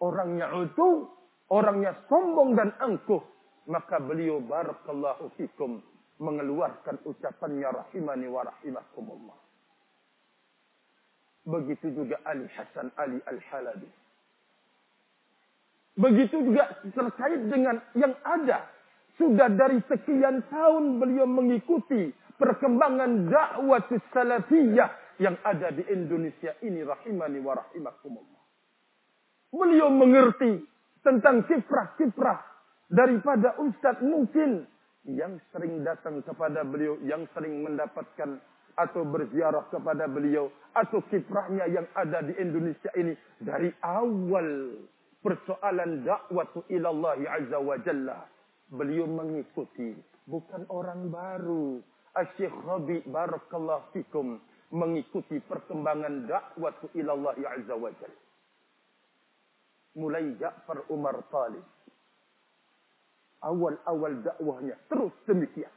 Speaker 1: orangnya itu, orangnya sombong dan angkuh, maka beliau barakallahu fikum mengeluarkan ucapannya rahimani wa rahimakumullah. Begitu juga Ali Hasan Ali Al-Halabi. Begitu juga terkait dengan yang ada. Sudah dari sekian tahun beliau mengikuti perkembangan dakwah salafiyah yang ada di Indonesia ini rahimani wa rahimakumullah. Beliau mengerti tentang kiprah-kiprah daripada ustadz mungkin yang sering datang kepada beliau, yang sering mendapatkan atau berziarah kepada beliau atau kiprahnya yang ada di Indonesia ini dari awal persoalan dakwah ilallah azza wa jalla. Beliau mengikuti bukan orang baru. Syekh Rabi barakallahu fikum mengikuti perkembangan dakwah ilallah azza wa jalla mulai Ja'far Umar Talib awal-awal dakwahnya terus demikian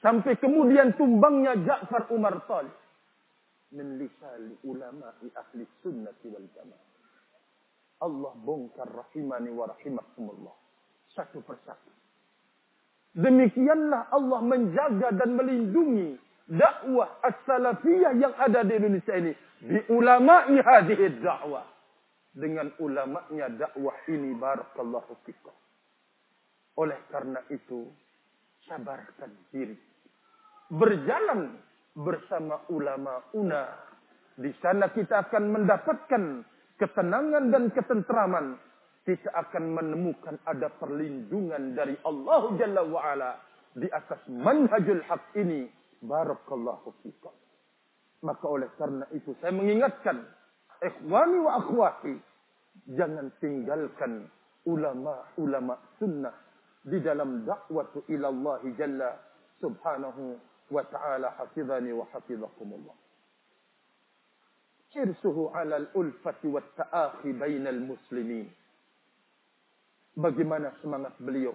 Speaker 1: Sampai kemudian tumbangnya Ja'far Umar Talib. Min lisali ulama'i ahli sunnati wal jamaah. Allah bongkar rahimani wa rahimakumullah. Satu persatu. Demikianlah Allah menjaga dan melindungi dakwah as-salafiyah yang ada di Indonesia ini. Di ulama'i hadihi dakwah. Dengan ulama'nya dakwah ini barakallahu fikum. Oleh karena itu, sabarkan diri berjalan bersama ulama una. Di sana kita akan mendapatkan ketenangan dan ketentraman. Kita akan menemukan ada perlindungan dari Allah Jalla wa'ala. Di atas manhajul haq ini. Barakallahu fikum. Maka oleh karena itu saya mengingatkan. Ikhwani wa akhwati. Jangan tinggalkan ulama-ulama sunnah. Di dalam dakwatu ilallahi jalla subhanahu wa ta'ala hafizani wa hafizakumullah. Hirsuhu ala al-ulfati wa ta'akhi bainal muslimin. Bagaimana semangat beliau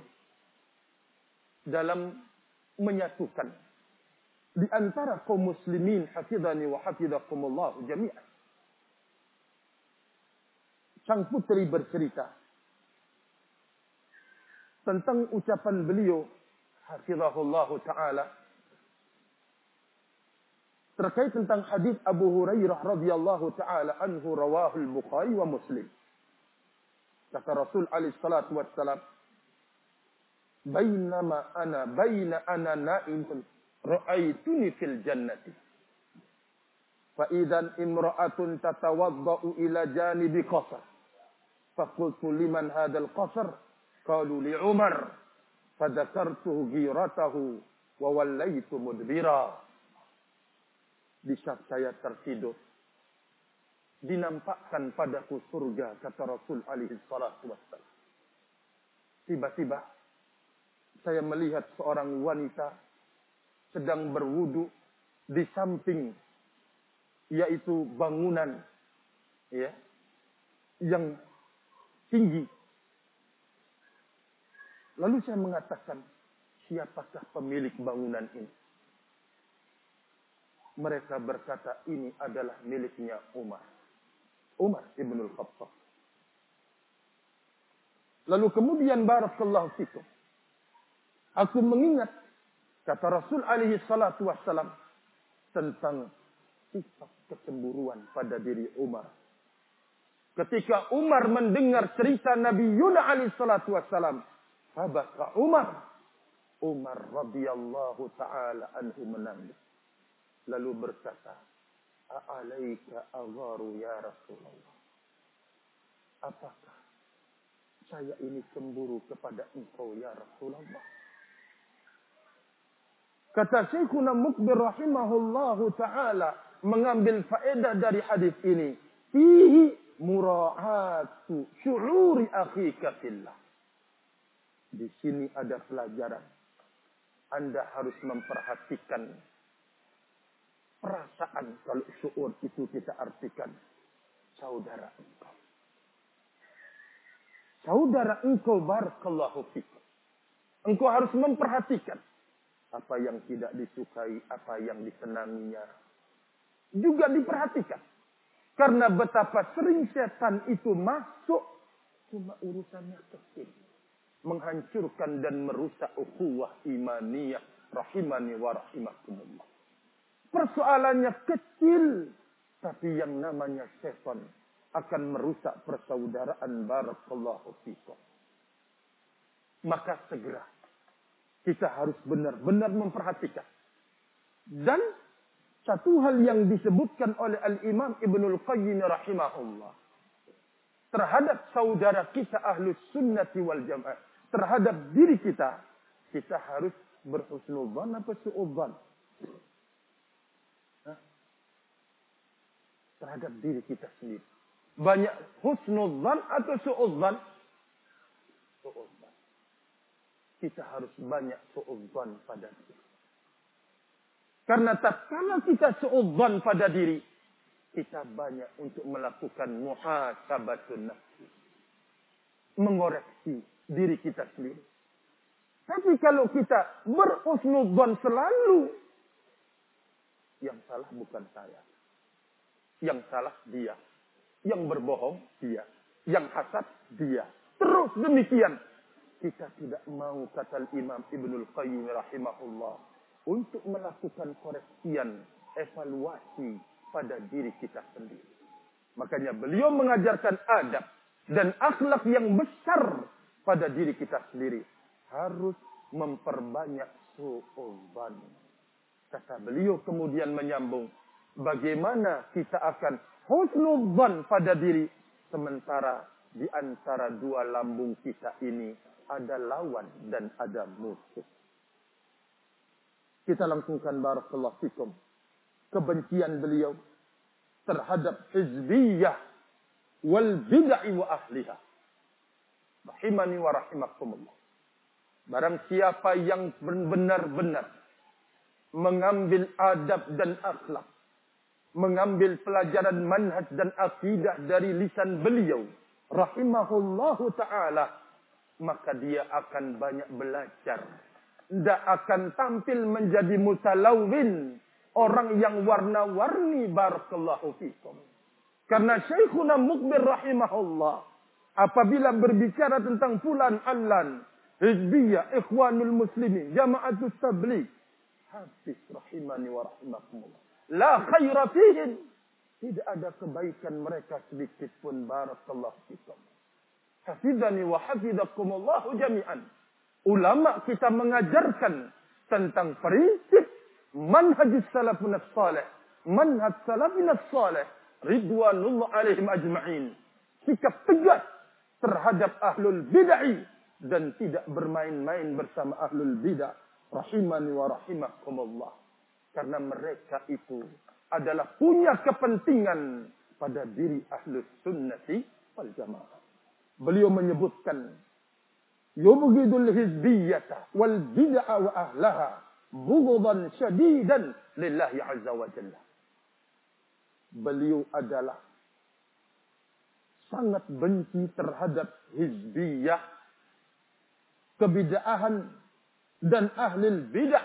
Speaker 1: dalam menyatukan di antara kaum muslimin hafizani wa hafizakumullah jami'an. Sang putri bercerita tentang ucapan beliau hafizahullah taala terkait tentang hadis Abu Hurairah radhiyallahu taala anhu rawahul Bukhari wa Muslim. Kata Rasul alaihi salatu wassalam, "Bainama ana baina ana na'imun ra'aituni fil jannati." Fa idzan imra'atun tatawadda'u ila janibi qasr. Hadzal qasr? Qalu li Umar. Fadzakartuhu ghiratahu wa wallaitu mudbira di saat saya tertidur. Dinampakkan padaku surga, kata Rasul alaihi salatu. Tiba-tiba, saya melihat seorang wanita sedang berwudu di samping yaitu bangunan ya yang tinggi. Lalu saya mengatakan, siapakah pemilik bangunan ini? Mereka berkata ini adalah miliknya Umar. Umar ibnul Khattab. Lalu kemudian barakallahu fikum. Aku mengingat kata Rasul alaihi salatu wassalam tentang sifat kecemburuan pada diri Umar. Ketika Umar mendengar cerita Nabi Yuna alaihi salatu wassalam, Fabaka Umar. Umar radhiyallahu taala anhu menangis. Lalu berkata, "A'alaika agharu ya Rasulullah?" Apakah saya ini cemburu kepada engkau ya Rasulullah? Kata Syekhuna Mukbir rahimahullahu taala mengambil faedah dari hadis ini. Fihi mura'atu syu'uri akhika fillah. Di sini ada pelajaran. Anda harus memperhatikan perasaan kalau syuur itu kita artikan saudara engkau. Saudara engkau barakallahu fikum. Engkau harus memperhatikan apa yang tidak disukai, apa yang disenanginya. Juga diperhatikan. Karena betapa sering setan itu masuk cuma urusannya kecil menghancurkan dan merusak ukhuwah imaniyah rahimani wa rahimakumullah. Persoalannya kecil, tapi yang namanya setan akan merusak persaudaraan barakallahu fikum. Maka segera kita harus benar-benar memperhatikan. Dan satu hal yang disebutkan oleh Al-Imam Ibnul Qayyim rahimahullah terhadap saudara kita ahlus sunnati wal jamaah terhadap diri kita, kita harus berhusnudzan apa suudzan? Terhadap diri kita sendiri. Banyak husnudzan atau suudzan? Suudzan. Kita harus banyak suudzan pada diri. Karena tatkala kita suudzan pada diri, kita banyak untuk melakukan muhasabatun nafsi. Mengoreksi diri kita sendiri. Tapi kalau kita berusnudzon selalu, yang salah bukan saya. Yang salah dia. Yang berbohong dia. Yang hasad dia. Terus demikian. Kita tidak mau kata Imam Ibnul Qayyim rahimahullah. Untuk melakukan koreksian, evaluasi pada diri kita sendiri. Makanya beliau mengajarkan adab dan akhlak yang besar pada diri kita sendiri. Harus memperbanyak su'udzan. Kata beliau kemudian menyambung. Bagaimana kita akan husnudzan pada diri. Sementara di antara dua lambung kita ini ada lawan dan ada musuh. Kita langsungkan barakallahu fikum. Kebencian beliau terhadap hizbiyah wal bid'ah wa ahliha Rahimani wa rahimakumullah. Barang siapa yang benar-benar mengambil adab dan akhlak, mengambil pelajaran manhaj dan akidah dari lisan beliau, rahimahullahu taala, maka dia akan banyak belajar. Tidak akan tampil menjadi mutalawin, orang yang warna-warni barakallahu fikum. Karena Syekhuna Mukbir rahimahullah apabila berbicara tentang fulan allan, hizbiyah, ikhwanul muslimin, jamaatul tabligh, habis rahimani wa rahimakumullah. La khaira fihim. Tidak ada kebaikan mereka sedikit pun barakallahu fikum. Hafidhani wa hafidakumullahu jami'an. Ulama kita mengajarkan tentang prinsip manhaj salafun salih. Manhaj salafun salih. Ridwanullah alaihim ajma'in. Sikap tegas terhadap ahlul bid'ah dan tidak bermain-main bersama ahlul bid'ah rahimani wa rahimakumullah karena mereka itu adalah punya kepentingan pada diri ahlus sunnati wal jamaah beliau menyebutkan yubghidul hizbiyata wal bid'ah wa ahlaha bughdan syadidan lillahi azza wa beliau adalah sangat benci terhadap hizbiyah, kebidaahan dan ahli bidah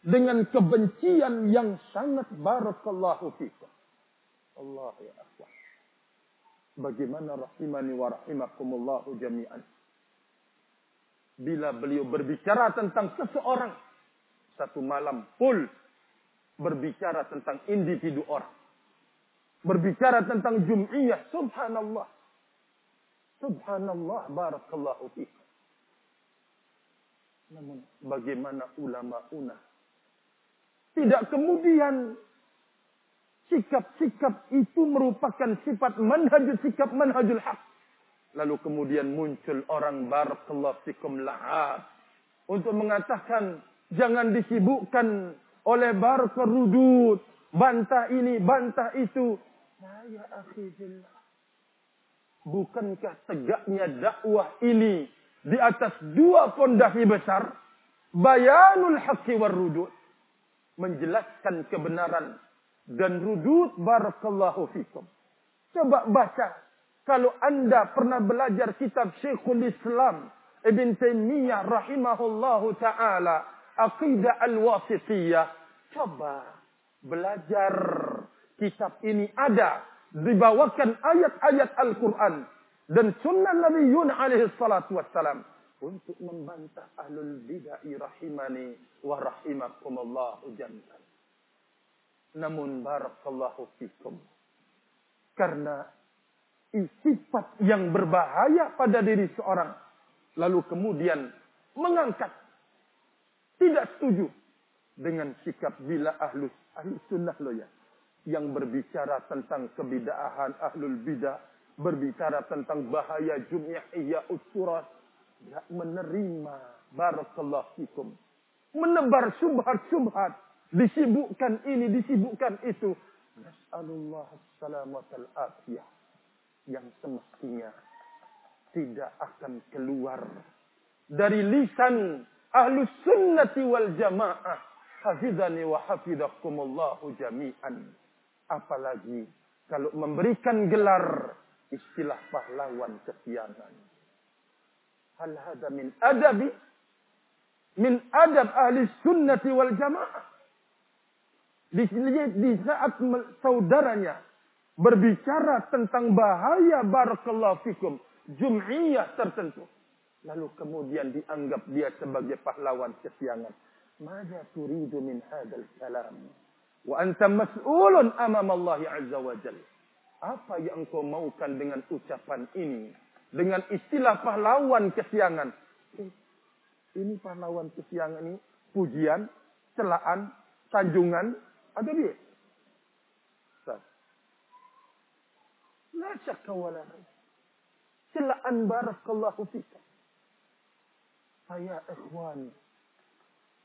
Speaker 1: dengan kebencian yang sangat barakallahu fikum. Allah ya akhwat. Bagaimana rahimani wa rahimakumullahu jami'an. Bila beliau berbicara tentang seseorang. Satu malam full berbicara tentang individu orang. Berbicara tentang jum'iyah. Subhanallah. Subhanallah. Barakallahu fiqh. Namun bagaimana ulama una tidak kemudian sikap-sikap itu merupakan sifat manhajul sikap manhajul haq. Lalu kemudian muncul orang barakallahu fikum la'ab. Untuk mengatakan jangan disibukkan oleh barakal rudud. Bantah ini, bantah itu. Ya akhi Bukankah tegaknya dakwah ini di atas dua fondasi besar? Bayanul haqqi war. Menjelaskan kebenaran dan rudud barakallahu fikum. Coba baca. Kalau anda pernah belajar kitab Syekhul Islam Ibn Taymiyah rahimahullahu ta'ala. Aqidah al-wasitiyah. Coba belajar kitab ini ada. Dibawakan ayat-ayat Al-Quran. Dan sunnah Nabi Yun alaihi salatu wassalam. Untuk membantah ahlul bid'ah rahimani wa rahimakumullahu jannah. Namun barakallahu fikum. Karena sifat yang berbahaya pada diri seorang. Lalu kemudian mengangkat. Tidak setuju. Dengan sikap bila ahlus, ahlus sunnah lo ya. Yang berbicara tentang kebidaahan ahlul bidah. Berbicara tentang bahaya jum'iyah iya usurat. Tidak menerima. Barakallahu fikum. Menebar subhat-subhat Disibukkan ini, disibukkan itu. Nas'alullah salamat al-afiyah. Yang semestinya tidak akan keluar dari lisan ahlu sunnati wal jamaah. Hafidhani wa hafidakumullahu jami'an. Apalagi kalau memberikan gelar istilah pahlawan kesiangan. Hal hada min adabi min adab ahli sunnati wal jamaah. Di, di saat saudaranya berbicara tentang bahaya barakallahu fikum jum'iyah tertentu. Lalu kemudian dianggap dia sebagai pahlawan kesiangan. Mada turidu min hadal kalam? Wa anta mas'ulun amam Allah Azza wa Jal. Apa yang engkau maukan dengan ucapan ini? Dengan istilah pahlawan kesiangan. Eh, ini pahlawan kesiangan ini pujian, celaan, sanjungan, ada dia. La syakka wala Celaan barakallahu fika. Saya ikhwan.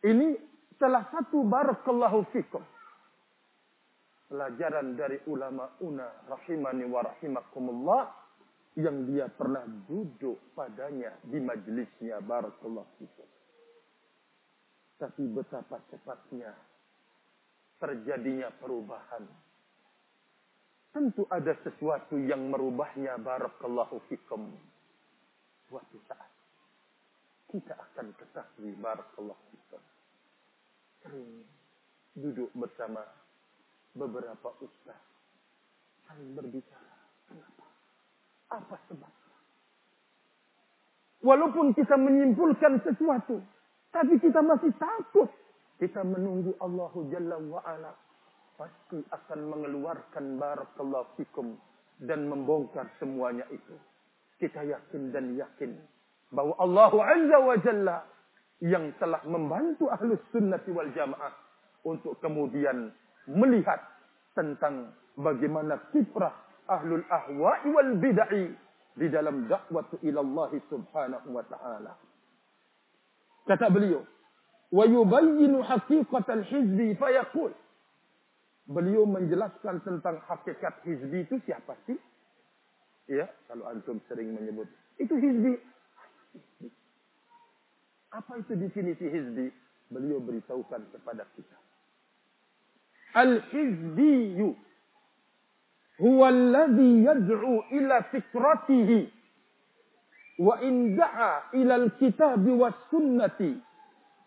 Speaker 1: Ini salah satu barakallahu fikum. Pelajaran dari ulama una rahimani wa rahimakumullah yang dia pernah duduk padanya di majlisnya barakallahu fikum. Tapi betapa cepatnya terjadinya perubahan. Tentu ada sesuatu yang merubahnya barakallahu fikum. Suatu saat kita akan ketahui barakallahu fikum. Sering duduk bersama beberapa ustaz saling berbicara. Kenapa? Apa sebab? Walaupun kita menyimpulkan sesuatu, tapi kita masih takut kita menunggu Allah Jalla wa'ala Pasti akan mengeluarkan barakallahu fikum. Dan membongkar semuanya itu. Kita yakin dan yakin. Bahwa Allah Azza wa Jalla. Yang telah membantu ahlus sunnati wal jamaah. Untuk kemudian melihat tentang bagaimana kiprah ahlul ahwa'i wal bid'ah di dalam dakwah ila Allah subhanahu wa ta'ala. Kata beliau, ويبين حقيقة الحزب فيقول beliau menjelaskan tentang hakikat hizbi itu siapa sih? Ya, kalau antum sering menyebut itu hizbi. Apa itu definisi hizbi? Beliau beritahukan kepada kita. Al-hizbiyu huwa alladhi yad'u ila fikratihi wa in da'a ila al-kitabi was sunnati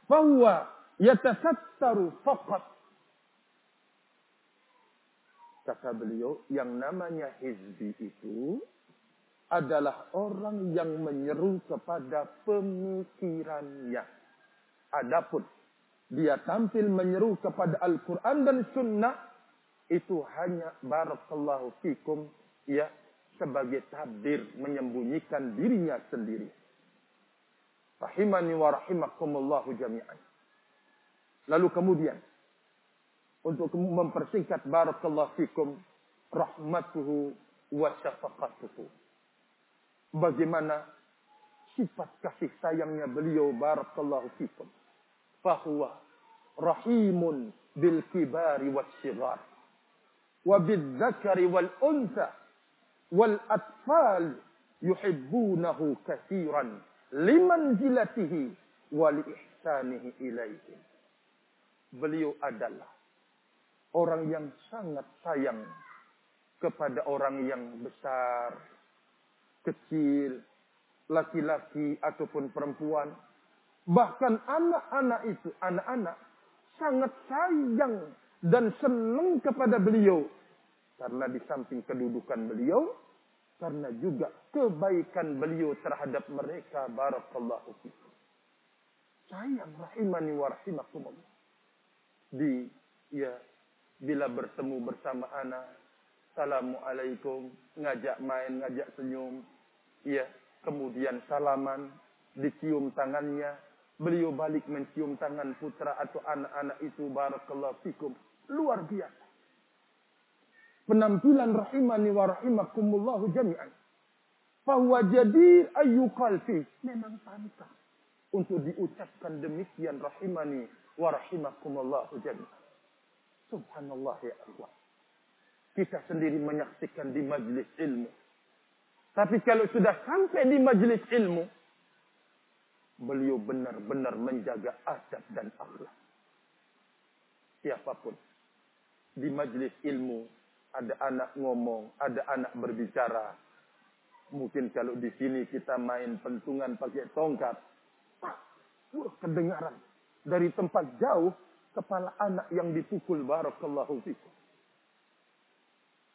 Speaker 1: fahuwa yatasattaru faqat. Kata beliau, yang namanya hizbi itu adalah orang yang menyeru kepada pemikirannya. Adapun dia tampil menyeru kepada Al-Quran dan Sunnah, itu hanya barakallahu fikum, ya, sebagai tabir menyembunyikan dirinya sendiri. Rahimani wa rahimakumullahu jami'an. Lalu kemudian, untuk mempersingkat barakallahu fikum rahmatuhu wa syafaqatuhu. Bagaimana sifat kasih sayangnya beliau barakallahu fikum. Fahuwa rahimun bil kibari was sigar. Wa bil zakari wal unsa. Wal atfal yuhibbunahu kathiran. Liman jilatihi wa li ihsanihi ilaihim. Beliau adalah orang yang sangat sayang kepada orang yang besar, kecil, laki-laki ataupun perempuan. Bahkan anak-anak itu, anak-anak sangat sayang dan senang kepada beliau. Karena di samping kedudukan beliau, karena juga kebaikan beliau terhadap mereka. Barakallahu fikum. Sayang rahimani wa rahimakumullah. Di ya bila bertemu bersama anak, Assalamualaikum, ngajak main, ngajak senyum, ya, kemudian salaman, dicium tangannya, beliau balik mencium tangan putra atau anak-anak itu, barakallahu fikum, luar biasa. Penampilan rahimani wa rahimakumullahu jami'an. Fahuwa jadir ayyukal fi. Memang pantas untuk diucapkan demikian rahimani wa rahimakumullahu jami'an. Subhanallah ya Allah. Kita sendiri menyaksikan di majlis ilmu. Tapi kalau sudah sampai di majlis ilmu, beliau benar-benar menjaga adab dan akhlak. Siapa pun di majlis ilmu ada anak ngomong, ada anak berbicara. Mungkin kalau di sini kita main pentungan pakai tongkat, ah, kedengaran dari tempat jauh kepala anak yang dipukul barakallahu fikum.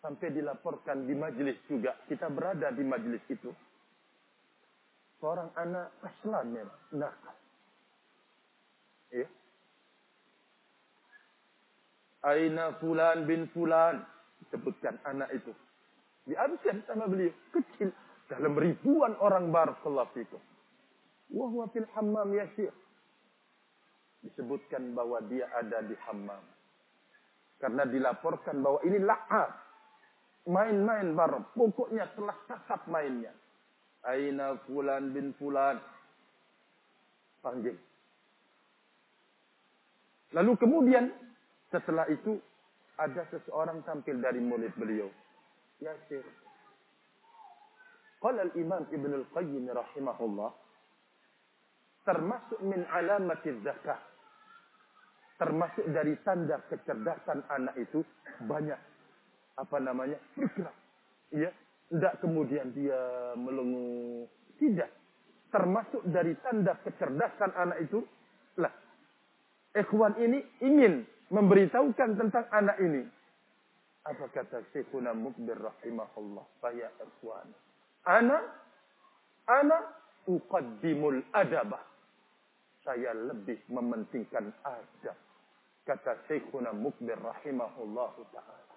Speaker 1: Sampai dilaporkan di majlis juga. Kita berada di majlis itu. Seorang anak aslan memang. Nakal. Ya. Aina fulan bin fulan. Sebutkan anak itu. Diabsen sama beliau. Kecil. Dalam ribuan orang barakallahu fikum. Wahuwa fil hammam yasir disebutkan bahwa dia ada di hammam. Karena dilaporkan bahwa ini la'ab. Main-main bareng. Pokoknya telah sasap mainnya. Aina fulan bin fulan. Panggil. Lalu kemudian setelah itu ada seseorang tampil dari murid beliau. Yasir. Qala al-Imam Ibn al-Qayyim rahimahullah termasuk min alamati zakah termasuk dari tanda kecerdasan anak itu banyak apa namanya bergerak. Ya tidak kemudian dia melengu tidak. Termasuk dari tanda kecerdasan anak itu lah ikhwan ini ingin memberitahukan tentang anak ini. Apa kata Syekhuna Mukbir rahimahullah? Saya ikhwan. Anak anak uqaddimul adabah saya lebih mementingkan adab Kata Syekhuna Mukbir rahimahullah ta'ala.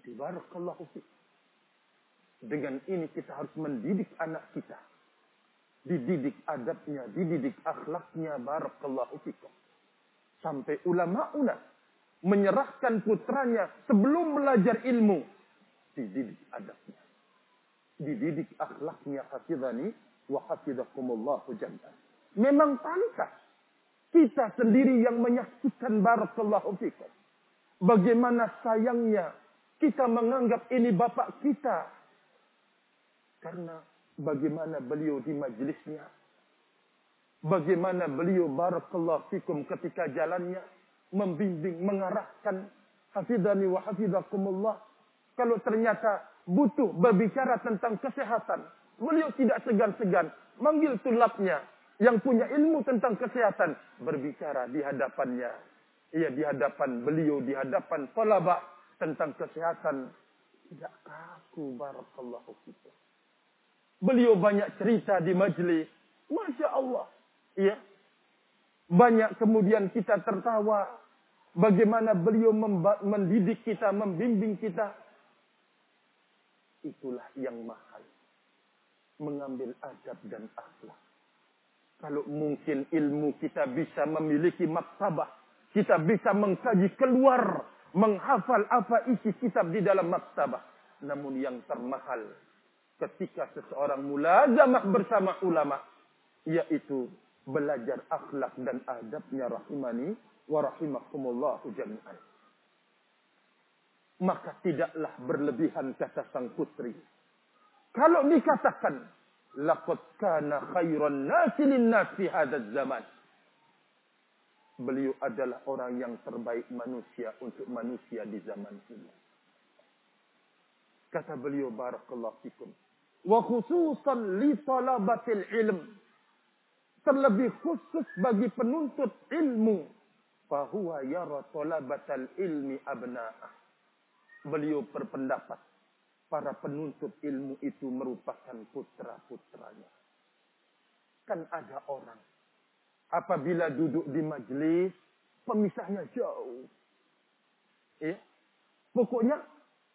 Speaker 1: Dibarakallahu fi. Dengan ini kita harus mendidik anak kita. Dididik adabnya, dididik akhlaknya. Barakallahu fikum. Sampai ulama-una menyerahkan putranya sebelum belajar ilmu. Dididik adabnya. Dididik akhlaknya hafidhani wa hafidhakumullahu jannah. Memang pantas kita sendiri yang menyaksikan barakallahu fikum. Bagaimana sayangnya kita menganggap ini bapak kita. Karena bagaimana beliau di majlisnya. Bagaimana beliau barakallahu fikum ketika jalannya. Membimbing, mengarahkan. Hafidhani wa hafidhakumullah. Kalau ternyata butuh berbicara tentang kesehatan. Beliau tidak segan-segan. Manggil tulapnya yang punya ilmu tentang kesehatan berbicara di hadapannya. Ia di hadapan beliau, di hadapan talabah tentang kesehatan tidak kaku barakallahu fikum. Beliau banyak cerita di majelis. Masya Allah. Ya. Banyak kemudian kita tertawa. Bagaimana beliau mendidik kita, membimbing kita. Itulah yang mahal. Mengambil adab dan akhlak. Kalau mungkin ilmu kita bisa memiliki maktabah. Kita bisa mengkaji keluar. Menghafal apa isi kitab di dalam maktabah. Namun yang termahal. Ketika seseorang mulazamah bersama ulama. Yaitu belajar akhlak dan adabnya rahimani wa rahimakumullahu jami'an. Maka tidaklah berlebihan kata sang putri. Kalau dikatakan laqad kana khairan nasi linnas fi hadzal zaman. Beliau adalah orang yang terbaik manusia untuk manusia di zaman ini. Kata beliau barakallahu fikum. Wa khususan li talabatil ilm. Terlebih khusus bagi penuntut ilmu fahuwa yara talabatal ilmi abna'ah. Beliau berpendapat para penuntut ilmu itu merupakan putra-putranya. Kan ada orang apabila duduk di majelis pemisahnya jauh. Ya. Pokoknya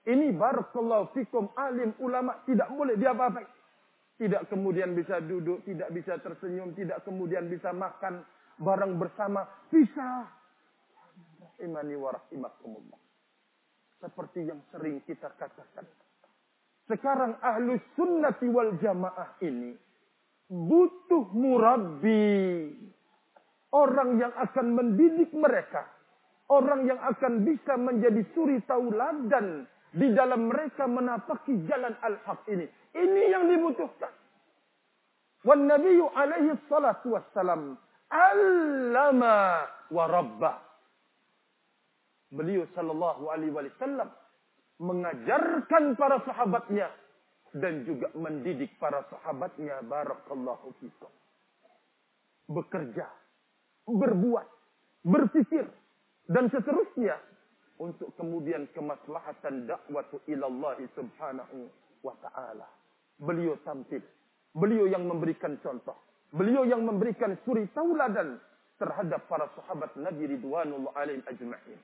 Speaker 1: ini barakallahu fikum alim ulama tidak boleh dia apa-apa. Tidak kemudian bisa duduk, tidak bisa tersenyum, tidak kemudian bisa makan bareng bersama, bisa rahimani wa rahimakumullah. Seperti yang sering kita katakan. Sekarang ahlu sunnati wal jamaah ini butuh murabbi. Orang yang akan mendidik mereka. Orang yang akan bisa menjadi suri tauladan di dalam mereka menapaki jalan al-haq ini. Ini yang dibutuhkan. Wan Nabi alaihi salatu wassalam allama wa rabbah. Beliau sallallahu alaihi wasallam mengajarkan para sahabatnya dan juga mendidik para sahabatnya barakallahu fikum. Bekerja, berbuat, berpikir dan seterusnya untuk kemudian kemaslahatan dakwah ilallah subhanahu wa ta'ala. Beliau tampil. Beliau yang memberikan contoh. Beliau yang memberikan suri tauladan terhadap para sahabat Nabi Ridwanullah alaihim ajma'in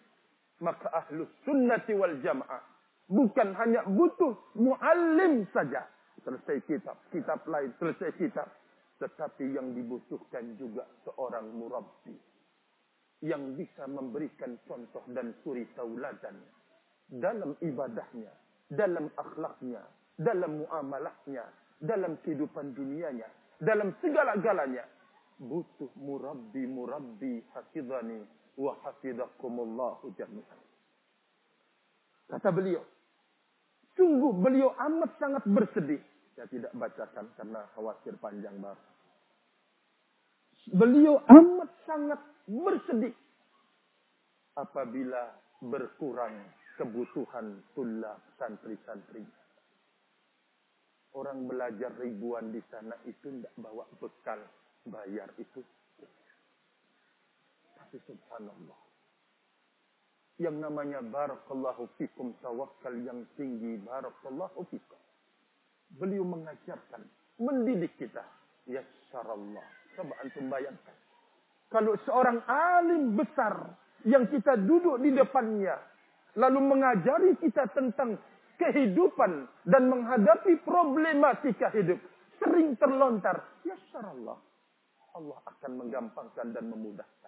Speaker 1: maka ahlus sunnati wal jamaah bukan hanya butuh muallim saja. Selesai kitab kitab lain selesai kitab. Tetapi yang dibutuhkan juga seorang murabbi. Yang bisa memberikan contoh dan suri tauladan dalam ibadahnya dalam akhlaknya dalam muamalahnya dalam kehidupan dunianya dalam segala-galanya. Butuh murabbi-murabbi hafizani wa hafizakumullahu jami'an. Kata beliau, sungguh beliau amat sangat bersedih. Saya tidak bacakan karena khawatir panjang banget. Beliau amat sangat bersedih apabila berkurang kebutuhan tulab santri-santri. Orang belajar ribuan di sana itu tidak bawa bekal bayar itu tapi subhanallah. Yang namanya barakallahu fikum tawakal yang tinggi barakallahu fikum. Beliau mengajarkan, mendidik kita. Ya syarallah. Coba antum bayangkan. Kalau seorang alim besar yang kita duduk di depannya. Lalu mengajari kita tentang kehidupan dan menghadapi problematika hidup. Sering terlontar. Ya syarallah. Allah akan menggampangkan dan memudahkan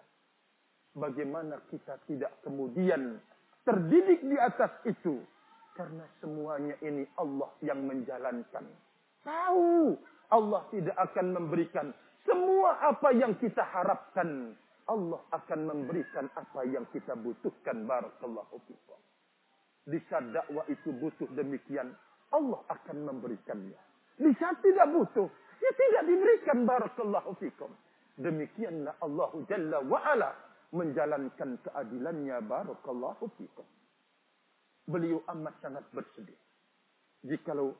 Speaker 1: bagaimana kita tidak kemudian terdidik di atas itu. Karena semuanya ini Allah yang menjalankan. Tahu Allah tidak akan memberikan semua apa yang kita harapkan. Allah akan memberikan apa yang kita butuhkan. Barakallahu fikum. Di saat dakwah itu butuh demikian. Allah akan memberikannya. Di saat tidak butuh. Ya tidak diberikan. Barakallahu fikum. Demikianlah Allah Jalla wa'ala menjalankan keadilannya barakallahu fikum. Beliau amat sangat bersedih. Jikalau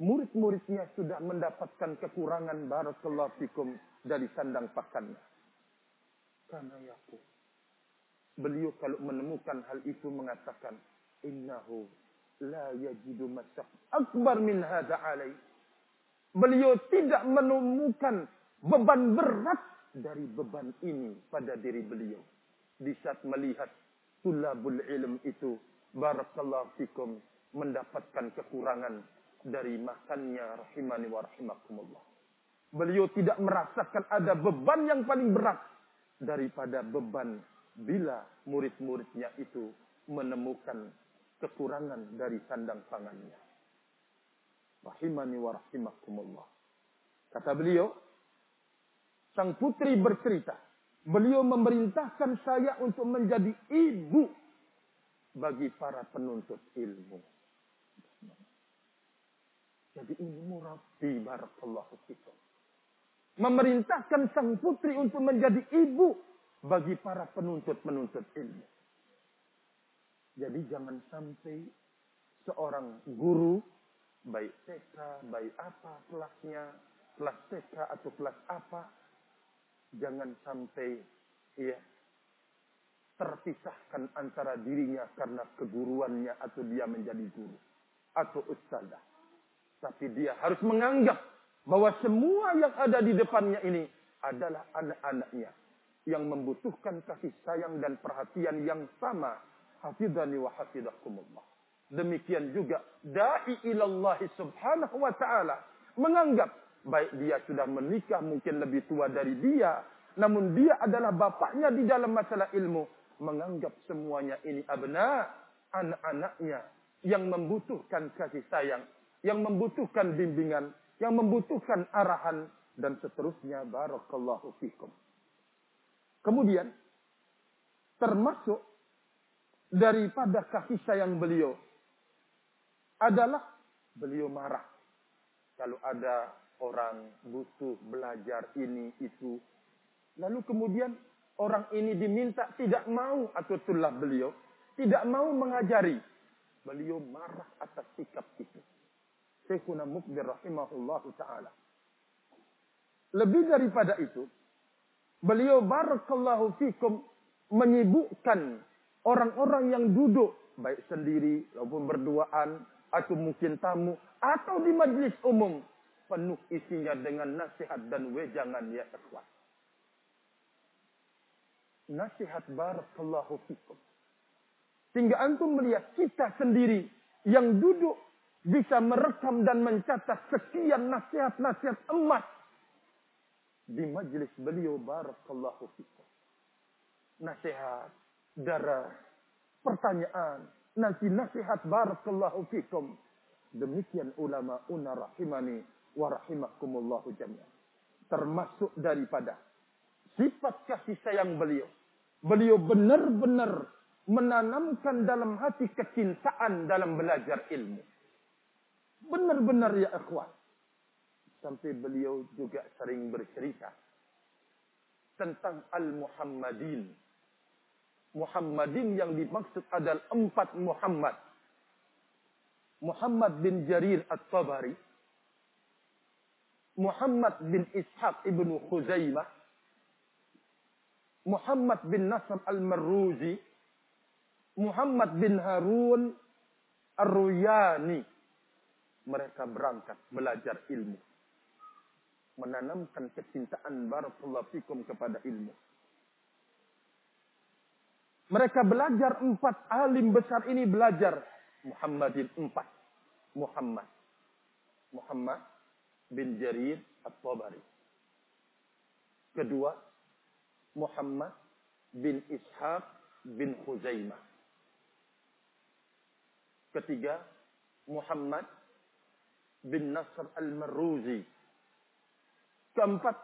Speaker 1: murid-muridnya sudah mendapatkan kekurangan barakallahu fikum dari sandang pakannya. Karena yaku. Beliau kalau menemukan hal itu mengatakan, innahu la yajidu masak akbar min hada alaih. Beliau tidak menemukan beban berat dari beban ini pada diri beliau. Di saat melihat tulabul ilm itu, barakallahu fikum, mendapatkan kekurangan dari makannya rahimani wa rahimakumullah. Beliau tidak merasakan ada beban yang paling berat daripada beban bila murid-muridnya itu menemukan kekurangan dari sandang pangannya. Rahimani wa rahimakumullah. Kata beliau, sang putri bercerita, beliau memerintahkan saya untuk menjadi ibu bagi para penuntut ilmu. Jadi ini murabi barakallahu fikum. Memerintahkan sang putri untuk menjadi ibu bagi para penuntut-penuntut ilmu. Jadi jangan sampai seorang guru, baik TK, baik apa kelasnya, kelas TK atau kelas apa, jangan sampai ya terpisahkan antara dirinya karena keguruannya atau dia menjadi guru atau ustazah. Tapi dia harus menganggap bahwa semua yang ada di depannya ini adalah anak-anaknya yang membutuhkan kasih sayang dan perhatian yang sama. Hafidhani wa hafidakumullah. Demikian juga da'i ilallahi subhanahu wa ta'ala menganggap baik dia sudah menikah mungkin lebih tua dari dia namun dia adalah bapaknya di dalam masalah ilmu menganggap semuanya ini abna anak-anaknya yang membutuhkan kasih sayang yang membutuhkan bimbingan, yang membutuhkan arahan dan seterusnya barakallahu fikum. Kemudian termasuk daripada kasih sayang beliau adalah beliau marah kalau ada orang butuh belajar ini itu. Lalu kemudian orang ini diminta tidak mau atau tullah beliau tidak mau mengajari. Beliau marah atas sikap itu. Syekhuna Mukbir rahimahullah ta'ala. Lebih daripada itu, beliau barakallahu fikum menyibukkan orang-orang yang duduk baik sendiri maupun berduaan atau mungkin tamu atau di majlis umum penuh isinya dengan nasihat dan wejangan ya ikhwan. Nasihat barakallahu fikum. Sehingga antum melihat kita sendiri yang duduk bisa merekam dan mencatat sekian nasihat-nasihat emas di majlis beliau barakallahu fikum. Nasihat, darah, pertanyaan, nanti nasihat barakallahu fikum. Demikian ulama una rahimani wa rahimakumullahu jami'an. Termasuk daripada sifat kasih sayang beliau. Beliau benar-benar menanamkan dalam hati kecintaan dalam belajar ilmu. Benar-benar ya ikhwan. Sampai beliau juga sering bercerita tentang Al-Muhammadin. Muhammadin yang dimaksud adalah empat Muhammad. Muhammad bin Jarir At-Tabari. Muhammad bin Ishaq ibnu Khuzaimah. Muhammad bin Nasr Al-Marruzi. Muhammad bin Harun Ar-Ruyani mereka berangkat belajar ilmu. Menanamkan kecintaan barakallahu fikum kepada ilmu. Mereka belajar empat alim besar ini belajar Muhammadin empat. Muhammad. Muhammad bin Jarir At-Tabari. Kedua, Muhammad bin Ishaq bin Khuzaimah. Ketiga, Muhammad bin Nasr al-Marruzi. Keempat,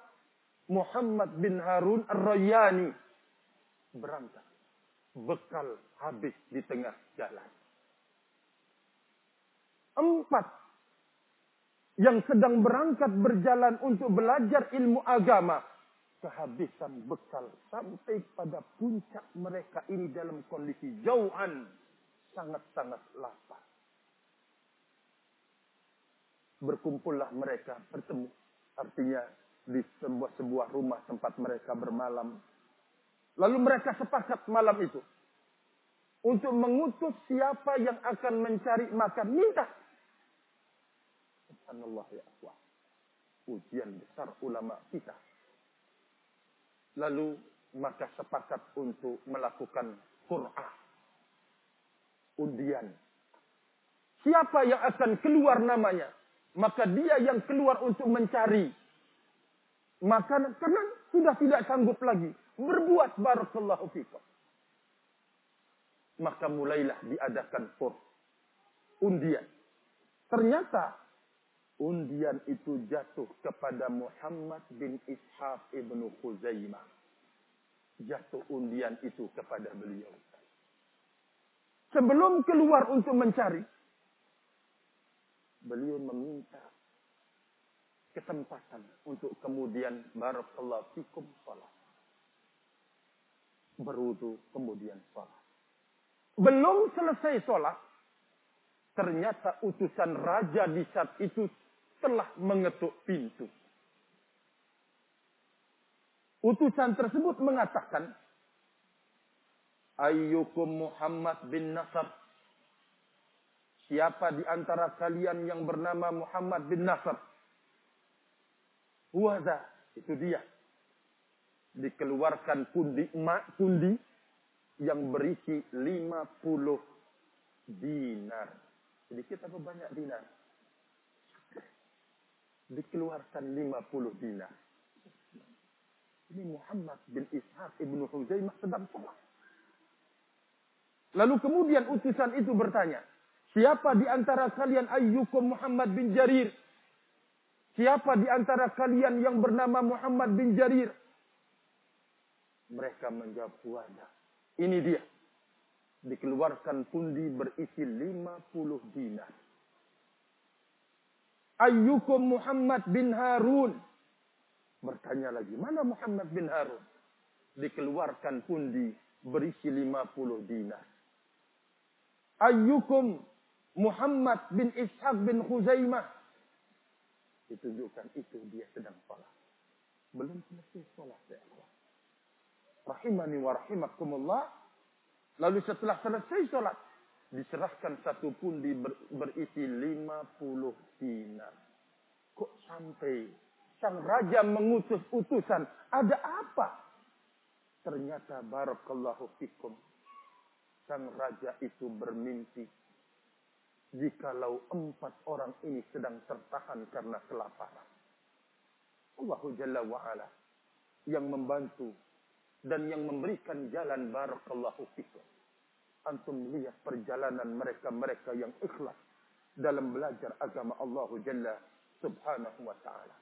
Speaker 1: Muhammad bin Harun ar-Rayyani. Berangkat. Bekal habis di tengah jalan. Empat, yang sedang berangkat berjalan untuk belajar ilmu agama. Kehabisan bekal sampai pada puncak mereka ini dalam kondisi jauhan. Sangat-sangat lapar berkumpullah mereka bertemu. Artinya di sebuah sebuah rumah tempat mereka bermalam. Lalu mereka sepakat malam itu untuk mengutus siapa yang akan mencari makan. Minta. Subhanallah ya Allah. Ujian besar ulama kita. Lalu maka sepakat untuk melakukan Qur'an. Undian. Siapa yang akan keluar namanya? Maka dia yang keluar untuk mencari makanan. Karena sudah tidak sanggup lagi. Berbuat barakallahu fikum. Maka mulailah diadakan Qur. Undian. Ternyata undian itu jatuh kepada Muhammad bin Ishaq ibnu Khuzaimah. Jatuh undian itu kepada beliau. Sebelum keluar untuk mencari, beliau meminta kesempatan untuk kemudian barakallahu fikum salat. Berudu kemudian salat. Belum selesai sholat, ternyata utusan raja di saat itu telah mengetuk pintu. Utusan tersebut mengatakan, Ayyukum Muhammad bin Nasr. Siapa di antara kalian yang bernama Muhammad bin Nasr? Huwaza. Itu dia. Dikeluarkan kundi emak, kundi yang berisi 50 dinar. Sedikit apa banyak dinar? Dikeluarkan 50 dinar. Ini Muhammad bin Ishaq ibnu Huzaimah sedang sholat. Lalu kemudian utusan itu bertanya, siapa di antara kalian ayyukum Muhammad bin Jarir? Siapa di antara kalian yang bernama Muhammad bin Jarir? Mereka menjawab, wajah. Ini dia. Dikeluarkan pundi berisi 50 dinar. Ayyukum Muhammad bin Harun. Bertanya lagi, mana Muhammad bin Harun? Dikeluarkan pundi berisi 50 dinar. Ayyukum Muhammad bin Ishaq bin Khuzaimah. Ditunjukkan itu dia sedang sholat. Belum selesai sholat ya Allah rahimani wa rahimakumullah. Lalu setelah selesai sholat, diserahkan satu pundi ber, berisi 50 dinar. Kok sampai sang raja mengutus utusan, ada apa? Ternyata barakallahu fikum. Sang raja itu bermimpi. Jikalau empat orang ini sedang tertahan karena kelaparan. Allahu Jalla wa'ala yang membantu dan yang memberikan jalan barakallahu fikum. Antum lihat perjalanan mereka-mereka yang ikhlas dalam belajar agama Allah Jalla Subhanahu wa taala.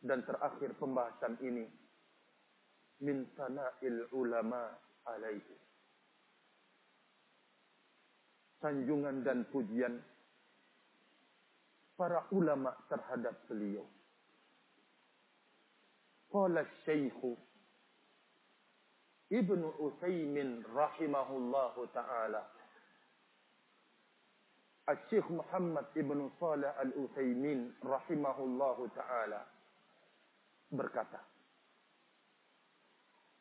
Speaker 1: Dan terakhir pembahasan ini min sana'il ulama alaihi. Sanjungan dan pujian para ulama terhadap beliau. Qala Syekh Ibnu Utsaimin rahimahullahu taala. Al-Syekh Muhammad Ibnu Salih Al-Utsaimin rahimahullahu taala berkata,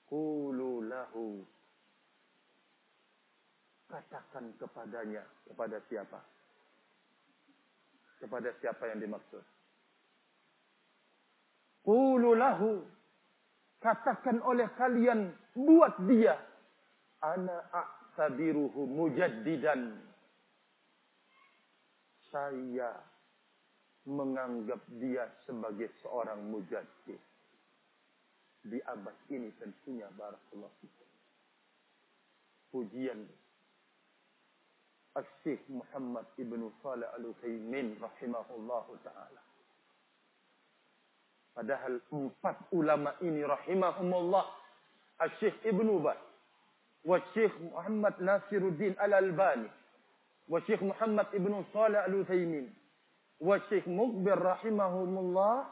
Speaker 1: Qulu lahu katakan kepadanya kepada siapa? Kepada siapa yang dimaksud? Qulu lahu katakan oleh kalian buat dia. Ana a'tabiruhu mujaddidan. Saya menganggap dia sebagai seorang mujaddid. Di abad ini tentunya barakallahu fikum. Pujian. Syekh Muhammad Ibn Salih Al-Utsaimin rahimahullahu taala. Padahal empat ulama ini rahimahumullah. Al-Syekh Ibn Ubay. Wa Syekh Muhammad Nasiruddin Al-Albani. Wa Syekh Muhammad Ibn Salih Al-Uthaymin. Wa Syekh Muqbir rahimahumullah.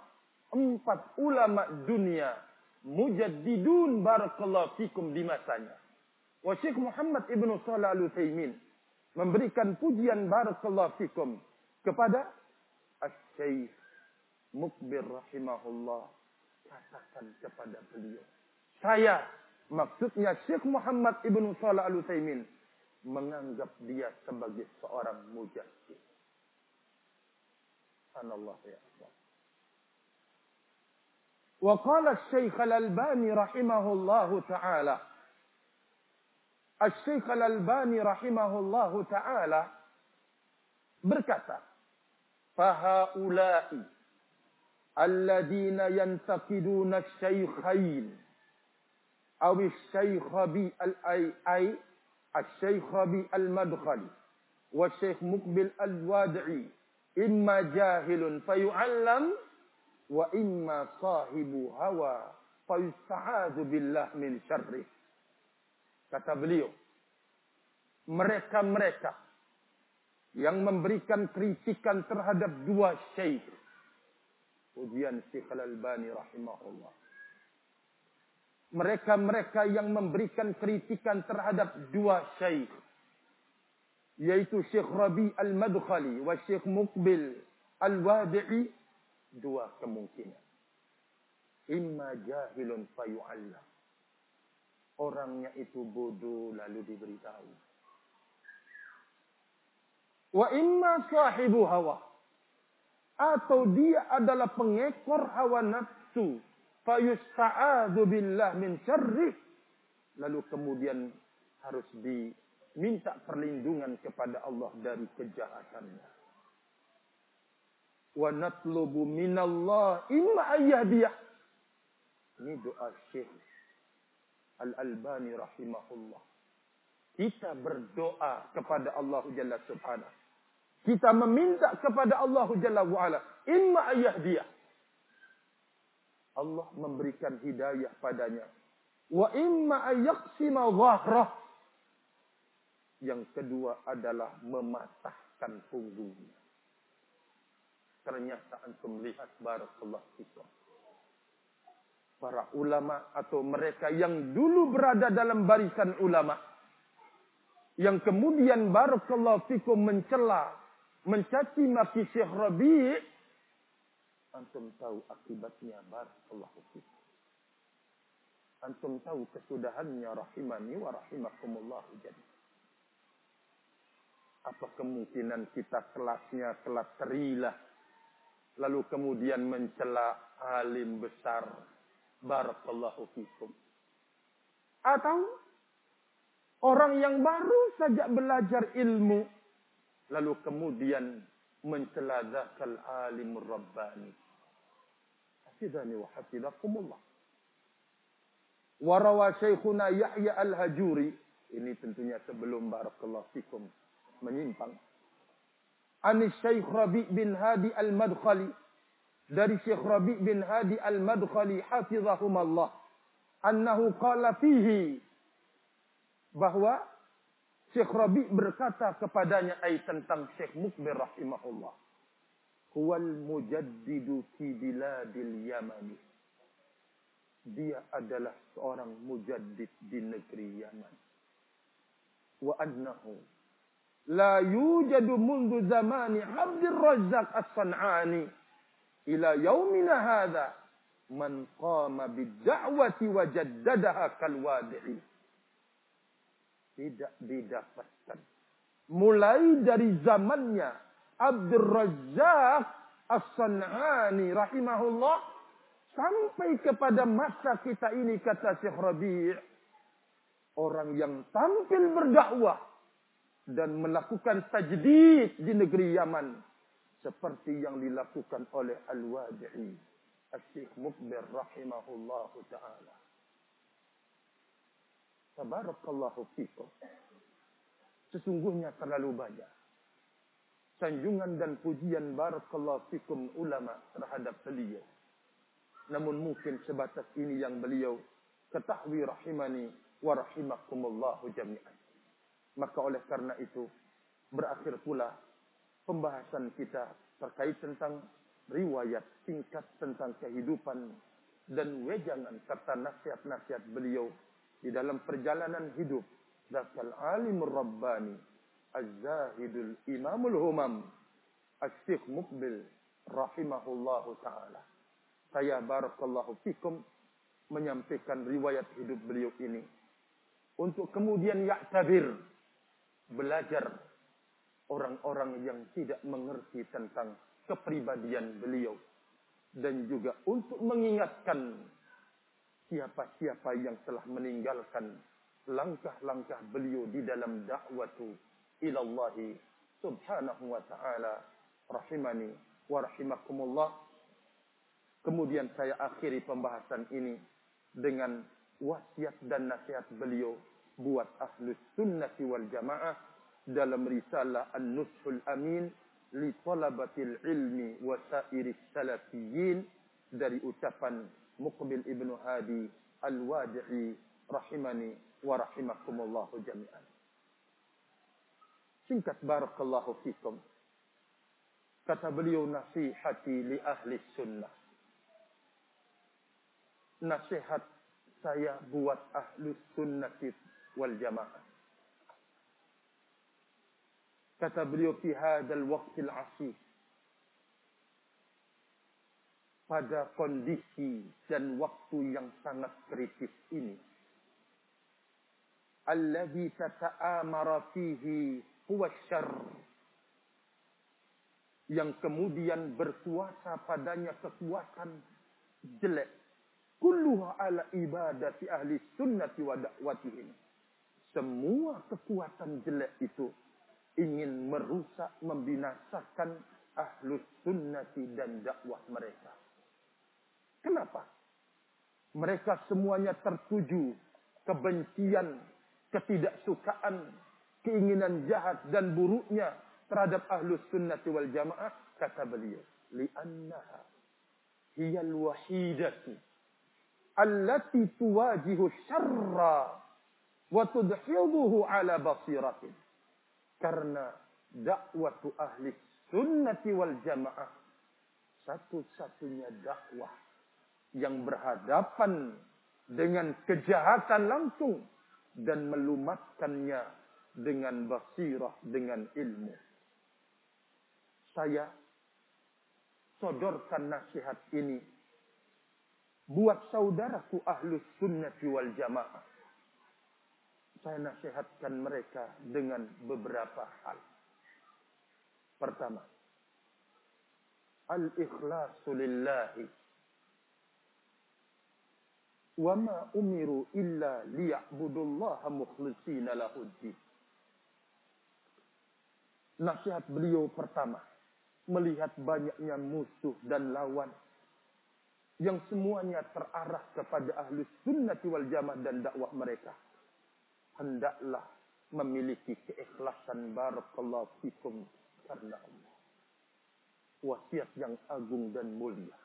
Speaker 1: Empat ulama dunia. Mujaddidun barakallahu fikum di masanya. Wa Syekh Muhammad Ibn Salih Al-Uthaymin. Memberikan pujian barakallahu fikum. Kepada Al-Syekh Mukbir rahimahullah katakan kepada beliau saya maksudnya Syekh Muhammad Ibnu Shalih Al Utsaimin menganggap dia sebagai seorang mujahid. Subhanallah ya Allah. Wa qala Syekh Al-Albani rahimahullahu taala Syekh Al-Albani rahimahullahu berkata fahaula'i alladhina yantaqiduna asy-syaikhain أو الشيخ al-ai al-syaikhabi al-madkhali wa syaikh mukbil al-wadi'i imma jahilun fayu'allam wa imma sahibu hawa kata beliau mereka-mereka yang memberikan kritikan terhadap dua syekh ujian Syekh Al-Albani rahimahullah mereka-mereka yang memberikan kritikan terhadap dua syekh yaitu Syekh Rabi Al-Madkhali wa Syekh Muqbil Al-Wadi'i dua kemungkinan. Imma jahilun fayu'allam. Orangnya itu bodoh lalu diberitahu. Wa imma sahibu hawa. Atau dia adalah pengekor hawa nafsu fayusta'adu billah min syarrih lalu kemudian harus di minta perlindungan kepada Allah dari kejahatannya. Wa natlubu minallah imma ayyadiyah. Ini doa Syekh Al-Albani rahimahullah. Kita berdoa kepada Allah Jalla Subhanahu. Kita meminta kepada Allah Jalla wa'ala. Imma ayyadiyah. Allah memberikan hidayah padanya. Wa imma ayyaqsima zahrah yang kedua adalah mematahkan punggungnya. Ternyata antum lihat barakallahu fikum. Para ulama atau mereka yang dulu berada dalam barisan ulama. Yang kemudian barakallahu fikum mencela, mencaci maki Syekh Rabi' Antum tahu akibatnya barakallahu fikum. Antum tahu kesudahannya rahimani wa rahimakumullah jadinya. Apa kemungkinan kita kelasnya kelas terilah. Lalu kemudian mencela alim besar. Barakallahu fikum. Atau orang yang baru saja belajar ilmu. Lalu kemudian mencela zakal alim rabbani. Hafidhani wa hafidhakumullah. Warawa syekhuna Yahya al-Hajuri. Ini tentunya sebelum barakallahu fikum menyimpang. Anis Syekh Rabi bin Hadi Al-Madkhali. Dari Syekh Rabi bin Hadi Al-Madkhali hafizahumallah. Annahu qala fihi. Bahwa Syekh Rabi berkata kepadanya ai tentang Syekh Mukbir rahimahullah. Huwal mujaddidu fi biladil Yamani. Dia adalah seorang mujaddid di negeri Yaman. Wa annahu la yujadu mundu zamani Abdul Razzaq As-San'ani ila yaumina hadha man qama bid da'wati wa jaddadaha kal wadi'i tidak didapatkan mulai dari zamannya Abdul Razzaq As-San'ani rahimahullah sampai kepada masa kita ini kata Syekh Rabi' orang yang tampil berdakwah dan melakukan tajdid di negeri Yaman seperti yang dilakukan oleh Al-Wadi'i Al-Syekh Mukbir rahimahullahu taala. Tabarakallahu fikum. Sesungguhnya terlalu banyak sanjungan dan pujian barakallahu fikum ulama terhadap beliau. Namun mungkin sebatas ini yang beliau ketahui rahimani wa rahimakumullahu jami'an. Maka oleh karena itu berakhir pula pembahasan kita terkait tentang riwayat singkat tentang kehidupan dan wejangan serta nasihat-nasihat beliau di dalam perjalanan hidup. Dakal alimur rabbani, az-zahidul imamul humam, as-syekh mukbil rahimahullahu ta'ala. Saya barakallahu fikum menyampaikan riwayat hidup beliau ini untuk kemudian ya'tabir belajar orang-orang yang tidak mengerti tentang kepribadian beliau dan juga untuk mengingatkan siapa-siapa yang telah meninggalkan langkah-langkah beliau di dalam dakwatu ilallahi subhanahu wa ta'ala. Rahimani wa rahimakumullah. Kemudian saya akhiri pembahasan ini dengan wasiat dan nasihat beliau buat ahlus sunnati wal jamaah dalam risalah An-Nushul Amin li talabatil ilmi wa sairis salafiyyin dari ucapan مقبل ابن هادي الوادعي رحمني ورحمكم الله جميعا سنكت بارك الله فيكم كتب لي نصيحتي لأهل السنة نصيحة saya buat ahlus sunnah wal jamaah. Kata beliau di hadal waktu. Pada kondisi dan waktu yang sangat kritis ini. Alladhi tata'amara fihi huwa syarr. Yang kemudian berkuasa padanya kekuatan jelek. Kulluha ala ibadati ahli sunnati wa da'watihim. Semua kekuatan jelek itu ingin merusak, membinasakan ahlus sunnati dan dakwah mereka. Kenapa? Mereka semuanya tertuju kebencian, ketidaksukaan, keinginan jahat dan buruknya terhadap ahlus sunnati wal jamaah. Kata beliau, li'annaha hiyal wahidatu allati tuwajihu syarra wa tudhiduhu ala basiratin karena dakwah ahli sunnati wal jamaah satu-satunya dakwah yang berhadapan dengan kejahatan langsung dan melumatkannya dengan basirah, dengan ilmu. Saya sodorkan nasihat ini buat saudaraku ahlus sunnati wal jamaah saya nasihatkan mereka dengan beberapa hal. Pertama, al-ikhlasu lillahi. Wa ma umiru illa liya'budullaha mukhlishina lahuddin. Nasihat beliau pertama, melihat banyaknya musuh dan lawan yang semuanya terarah kepada ahli sunnati wal jamaah dan dakwah mereka hendaklah memiliki keikhlasan barakallahu fikum karena Allah. Wasiat yang agung dan mulia.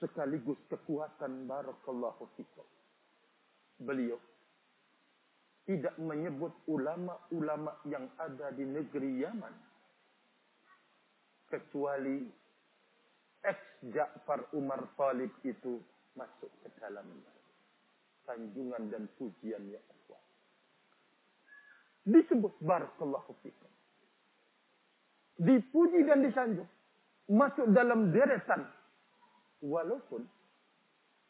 Speaker 1: Sekaligus kekuatan barakallahu fikum. Beliau tidak menyebut ulama-ulama yang ada di negeri Yaman. Kecuali ex Ja'far Umar Talib itu masuk ke dalam sanjungan dan pujian yang kuat. Disebut barakallahu fikum. Dipuji dan disanjung. Masuk dalam deretan. Walaupun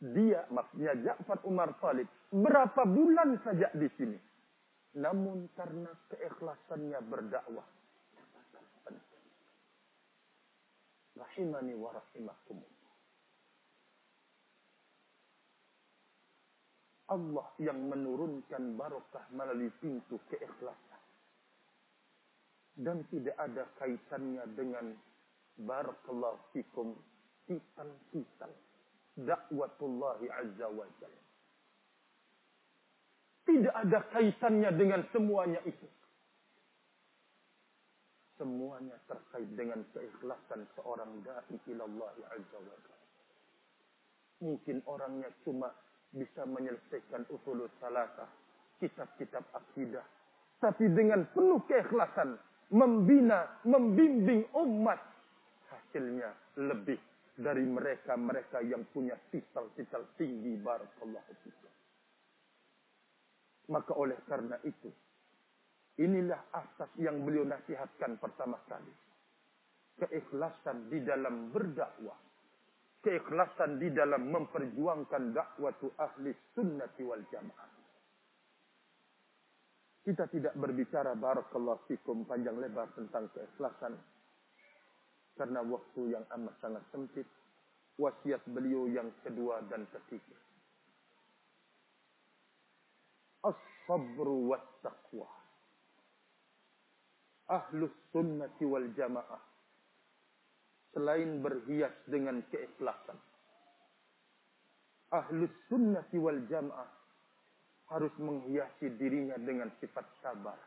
Speaker 1: dia maksudnya Ja'far Umar Talib berapa bulan saja di sini. Namun karena keikhlasannya berdakwah. Rahimani wa rahimakumullah. Allah yang menurunkan barokah melalui pintu keikhlasan. Dan tidak ada kaitannya dengan barakallahu fikum titan-titan dakwatullahi azza wa jalla. Tidak ada kaitannya dengan semuanya itu. Semuanya terkait dengan keikhlasan seorang da'i ilallahi azza wa jalla. Mungkin orangnya cuma bisa menyelesaikan usul salasa, kitab-kitab akidah. Tapi dengan penuh keikhlasan, membina, membimbing umat. Hasilnya lebih dari mereka-mereka yang punya titel-titel tinggi. Barakallahu fikum. Maka oleh karena itu, inilah asas yang beliau nasihatkan pertama kali. Keikhlasan di dalam berdakwah keikhlasan di dalam memperjuangkan dakwah ahli sunnati wal jamaah. Kita tidak berbicara barakallahu fikum panjang lebar tentang keikhlasan. Karena waktu yang amat sangat sempit. Wasiat beliau yang kedua dan ketiga. As-sabru wa taqwa. Ahlus sunnati wal jamaah. Selain berhias dengan keikhlasan. Ahlus sunnati wal jamaah harus menghiasi dirinya dengan sifat sabar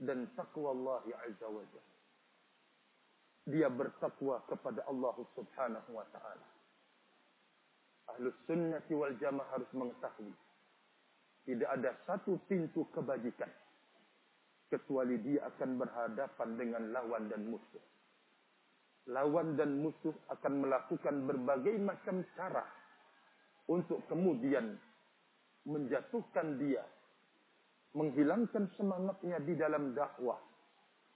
Speaker 1: dan takwa Allah Azza wa Jalla. Dia bertakwa kepada Allah Subhanahu wa taala. Ahlus sunnati wal jamaah harus mengetahui tidak ada satu pintu kebajikan kecuali dia akan berhadapan dengan lawan dan musuh. Lawan dan musuh akan melakukan berbagai macam cara untuk kemudian menjatuhkan dia, menghilangkan semangatnya di dalam dakwah.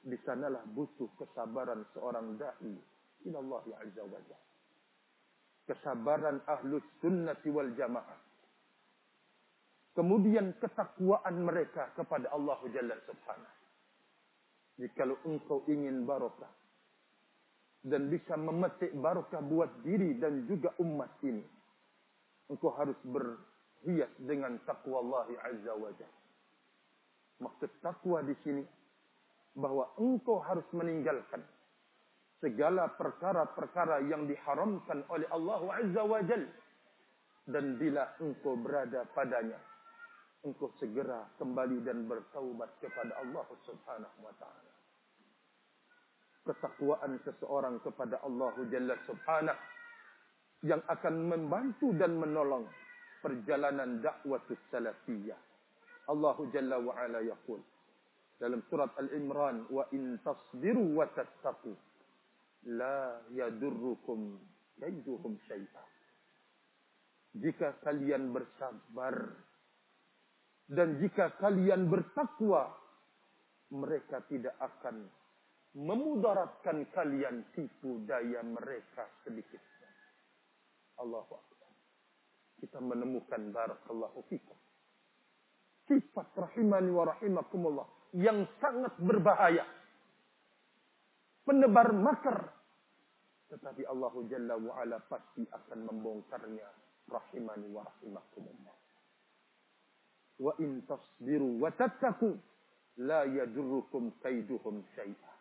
Speaker 1: Di sanalah butuh kesabaran seorang dai ila Allah Azza wa. Kesabaran ahlus sunnati wal jamaah. Kemudian ketakwaan mereka kepada Allah Jalla Subhanahu. Jikalau engkau ingin barokah dan bisa memetik barokah buat diri dan juga umat ini, engkau harus ber hias dengan takwa Allah Azza wa Jalla. Maksud takwa di sini bahwa engkau harus meninggalkan segala perkara-perkara yang diharamkan oleh Allah Azza wa Jalla. Dan bila engkau berada padanya, engkau segera kembali dan bertaubat kepada Allah Subhanahu wa taala. Ketakwaan seseorang kepada Allah Jalla Subhanahu yang akan membantu dan menolong perjalanan dakwah salafiyah. Allah Jalla wa ala yaqul dalam surat Al-Imran wa in tasbiru wa tattaqu la yadurrukum kaiduhum syai'a. Jika kalian bersabar dan jika kalian bertakwa mereka tidak akan memudaratkan kalian tipu daya mereka sedikit. Allahu Akbar kita menemukan barakallahu fikum. Sifat rahimani wa rahimakumullah yang sangat berbahaya. Penebar makar. Tetapi Allah Jalla wa ala pasti akan membongkarnya rahimani wa rahimakumullah. Wa in tasbiru wa tattaku la yadurrukum kaiduhum syai'a.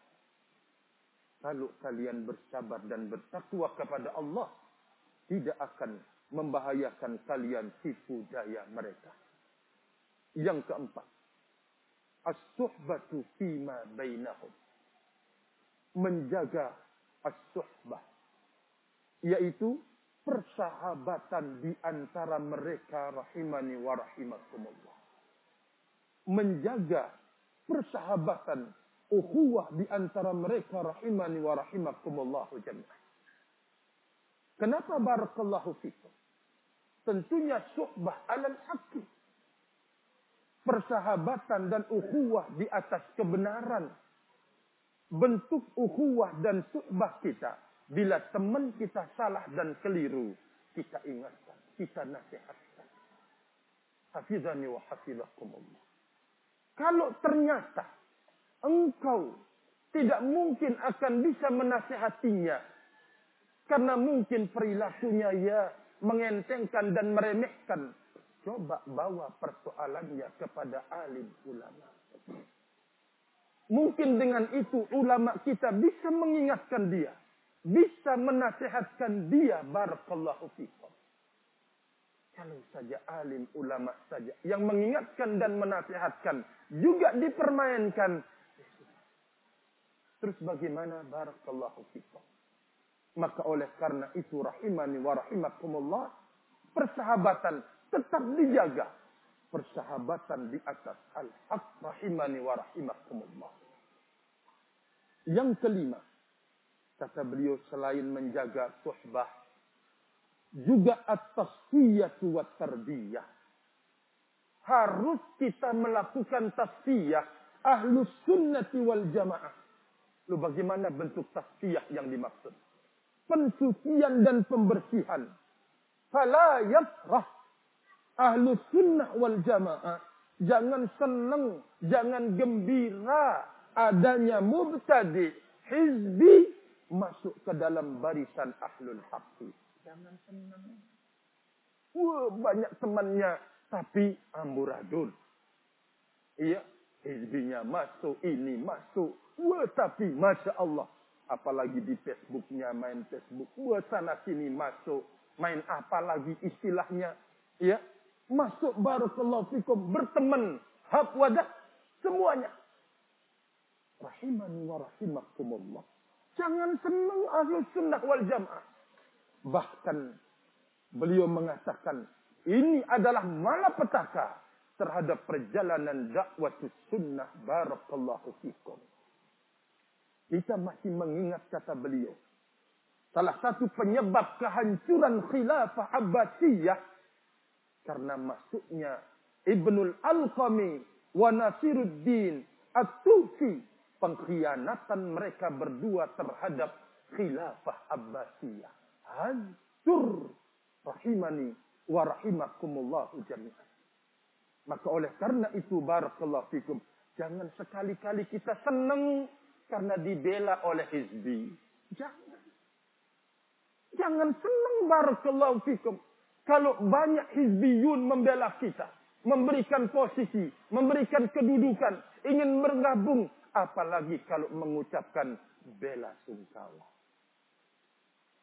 Speaker 1: Kalau kalian bersabar dan bertakwa kepada Allah, tidak akan membahayakan kalian tipu daya mereka. Yang keempat, as-suhbatu fima bainahum. Menjaga as-suhbah yaitu persahabatan di antara mereka rahimani wa rahimakumullah. Menjaga persahabatan ukhuwah di antara mereka rahimani wa rahimakumullah jami'an. Kenapa barakallahu fikum? Tentunya suhbah alal haqqi. Persahabatan dan ukhuwah di atas kebenaran. Bentuk ukhuwah dan suhbah kita. Bila teman kita salah dan keliru. Kita ingatkan. Kita nasihatkan. Hafizani wa hafizakumullah. Kalau ternyata engkau tidak mungkin akan bisa menasihatinya karena mungkin perilakunya ya mengentengkan dan meremehkan. Coba bawa persoalannya kepada alim ulama. Mungkin dengan itu ulama kita bisa mengingatkan dia. Bisa menasihatkan dia. Barakallahu fikum. Kalau saja alim ulama saja. Yang mengingatkan dan menasihatkan. Juga dipermainkan. Terus bagaimana barakallahu fikum. Maka oleh karena itu rahimani wa rahimakumullah. Persahabatan tetap dijaga. Persahabatan di atas al-haq rahimani wa rahimakumullah. Yang kelima. Kata beliau selain menjaga suhbah. Juga at-tasfiyatu wa tarbiyah. Harus kita melakukan tasfiyah. Ahlus sunnati wal jamaah. Lalu bagaimana bentuk tasfiyah yang dimaksud? pensucian dan pembersihan. Fala yafrah ahlu sunnah wal jamaah jangan senang, jangan gembira adanya mubtadi hizbi masuk ke dalam barisan ahlul haqqi. Jangan senang. Wah, banyak temannya, tapi amburadul. Iya, hizbinya masuk, ini masuk. Wah, tapi Masya Allah. Apalagi di Facebooknya main Facebook. Wah, sana sini masuk. Main apa lagi istilahnya. Ya, masuk barakallahu fikum. Berteman. Hak wadah. Semuanya. Rahimani wa rahimakumullah. Jangan senang ahlu sunnah wal jamaah. Bahkan beliau mengatakan ini adalah malapetaka terhadap perjalanan dakwah sunnah barakallahu fikum. Kita masih mengingat kata beliau. Salah satu penyebab kehancuran khilafah Abbasiyah karena masuknya Ibnul Alqami wa Nasiruddin At-Tufi pengkhianatan mereka berdua terhadap khilafah Abbasiyah. Hancur rahimani wa rahimakumullahu jami'an. Maka oleh karena itu barakallahu fikum, jangan sekali-kali kita senang karena dibela oleh hizbi. Jangan. Jangan senang barakallahu fikum. Kalau banyak hizbiyun membela kita. Memberikan posisi. Memberikan kedudukan. Ingin bergabung. Apalagi kalau mengucapkan bela sungkawa.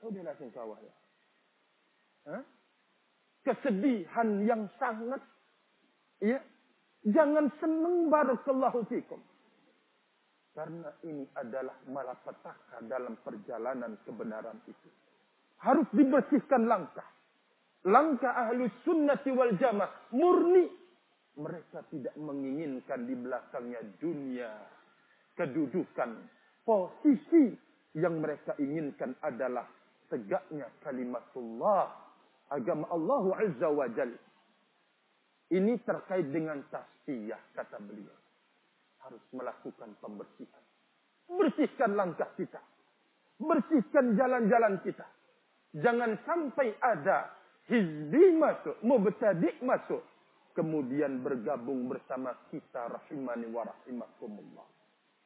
Speaker 1: Oh bela sungkawa ya. Hah? Kesedihan yang sangat. Ya. Jangan senang barakallahu fikum. Karena ini adalah malapetaka dalam perjalanan kebenaran itu. Harus dibersihkan langkah. Langkah ahlu sunnati wal jamaah. Murni. Mereka tidak menginginkan di belakangnya dunia. Kedudukan. Posisi yang mereka inginkan adalah tegaknya kalimatullah. Agama Allah Azza wa Jal. Ini terkait dengan tasfiyah kata beliau harus melakukan pembersihan. Bersihkan langkah kita. Bersihkan jalan-jalan kita. Jangan sampai ada hizbi masuk, mubtadi masuk. Kemudian bergabung bersama kita rahimani wa rahimakumullah.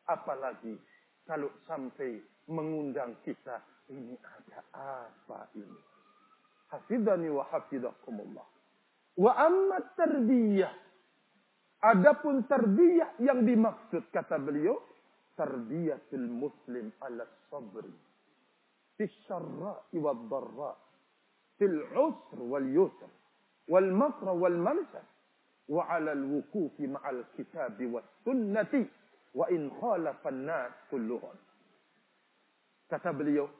Speaker 1: Apalagi kalau sampai mengundang kita. Ini ada apa ini? Hafidhani wa hafidakumullah. Wa amma tarbiyah Adapun tarbiyah yang dimaksud kata beliau, tarbiyatul muslim ala sabri. Fi syarra'i wal dharra. Fil usr wal yusr. Wal makra wal mansar. Wa ala al wukufi ma'al kitabi was sunnati. Wa in khalafa nas kulluhun. Kata beliau,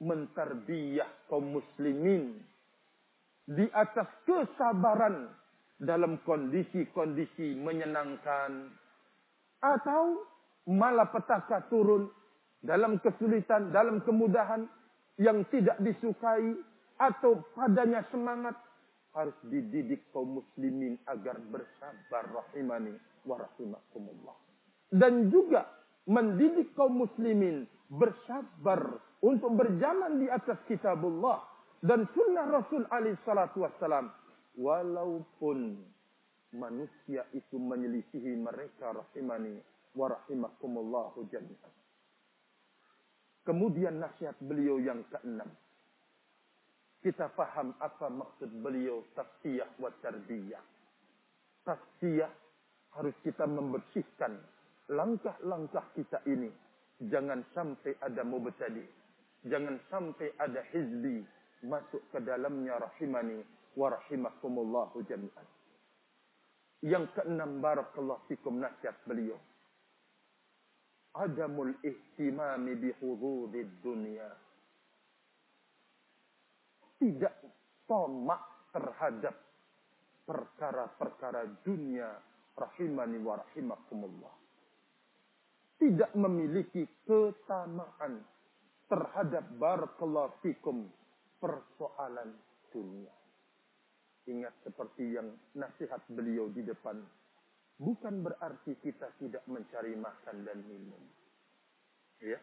Speaker 1: mentarbiyah kaum muslimin di atas kesabaran dalam kondisi-kondisi menyenangkan atau malah petaka turun dalam kesulitan, dalam kemudahan yang tidak disukai atau padanya semangat harus dididik kaum muslimin agar bersabar rahimani wa rahimakumullah. Dan juga mendidik kaum muslimin bersabar untuk berjalan di atas kitabullah dan sunnah Rasul alaihi salatu wassalam walaupun manusia itu menyelisihi mereka rahimani wa rahimakumullahu jami'an. Kemudian nasihat beliau yang keenam. Kita faham apa maksud beliau tasfiyah wa tarbiyah. Tasfiyah harus kita membersihkan langkah-langkah kita ini. Jangan sampai ada mubtadi. Jangan sampai ada hizbi masuk ke dalamnya rahimani wa rahimakumullahu jami'an. Yang keenam barakallahu fikum nasihat beliau. Adamul ihtimami bi hududid dunia. Tidak tomak terhadap perkara-perkara dunia rahimani wa rahimakumullah. Tidak memiliki ketamaan terhadap barakallahu fikum persoalan dunia. Ingat seperti yang nasihat beliau di depan. Bukan berarti kita tidak mencari makan dan minum. Ya.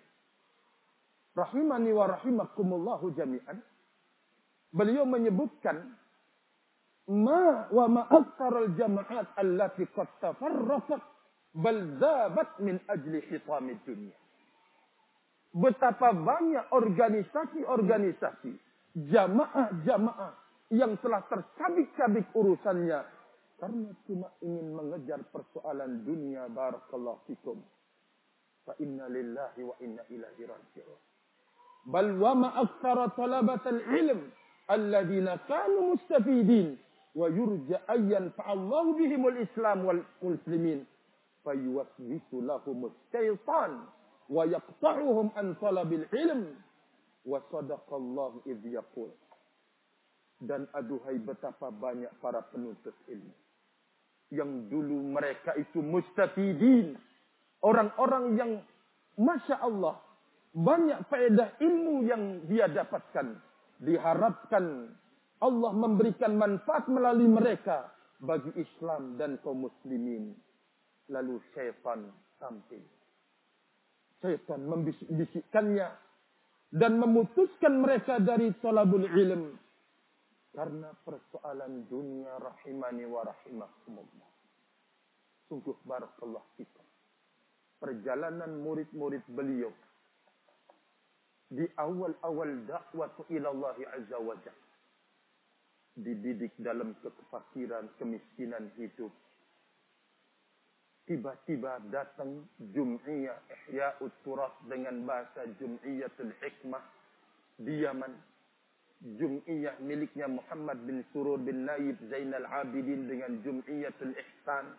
Speaker 1: Rahimani wa rahimakumullahu jami'an. Beliau menyebutkan ma wa ma aktsar al-jama'at allati qad tafarraqat bal zabat min ajli hitamid dunia. Betapa banyak organisasi-organisasi, jamaah-jamaah yang telah tercabik-cabik urusannya karena cuma ingin mengejar persoalan dunia barakallahu fikum. Fa inna lillahi wa inna ilaihi raji'un. Bal wa ma aktsara talabat al-ilm alladziina kanu mustafidin wa yurja ayyan fa'allahu bihimul islam wal muslimin fayuwaswisu lahum syaitan wa yaqta'uhum an talabil ilm wa sadaqallahu idh yaqul dan aduhai betapa banyak para penuntut ilmu yang dulu mereka itu mustafidin. Orang-orang yang masya Allah banyak faedah ilmu yang dia dapatkan. Diharapkan Allah memberikan manfaat melalui mereka bagi Islam dan kaum muslimin. Lalu syaitan tampil. Syaitan membisik-bisikkannya dan memutuskan mereka dari talabul ilm karena persoalan dunia rahimani wa rahimakumullah. Sungguh barakallah kita. Perjalanan murid-murid beliau. Di awal-awal dakwah ila Allah azza wa jalla. Dididik dalam kefakiran kemiskinan hidup. Tiba-tiba datang Jum'iyah Ihya'ut Turaf dengan bahasa Jum'iyatul Hikmah di Yaman. Jum'iyah miliknya Muhammad bin Surur bin Naib Zainal Abidin dengan Jum'iyatul Ihsan.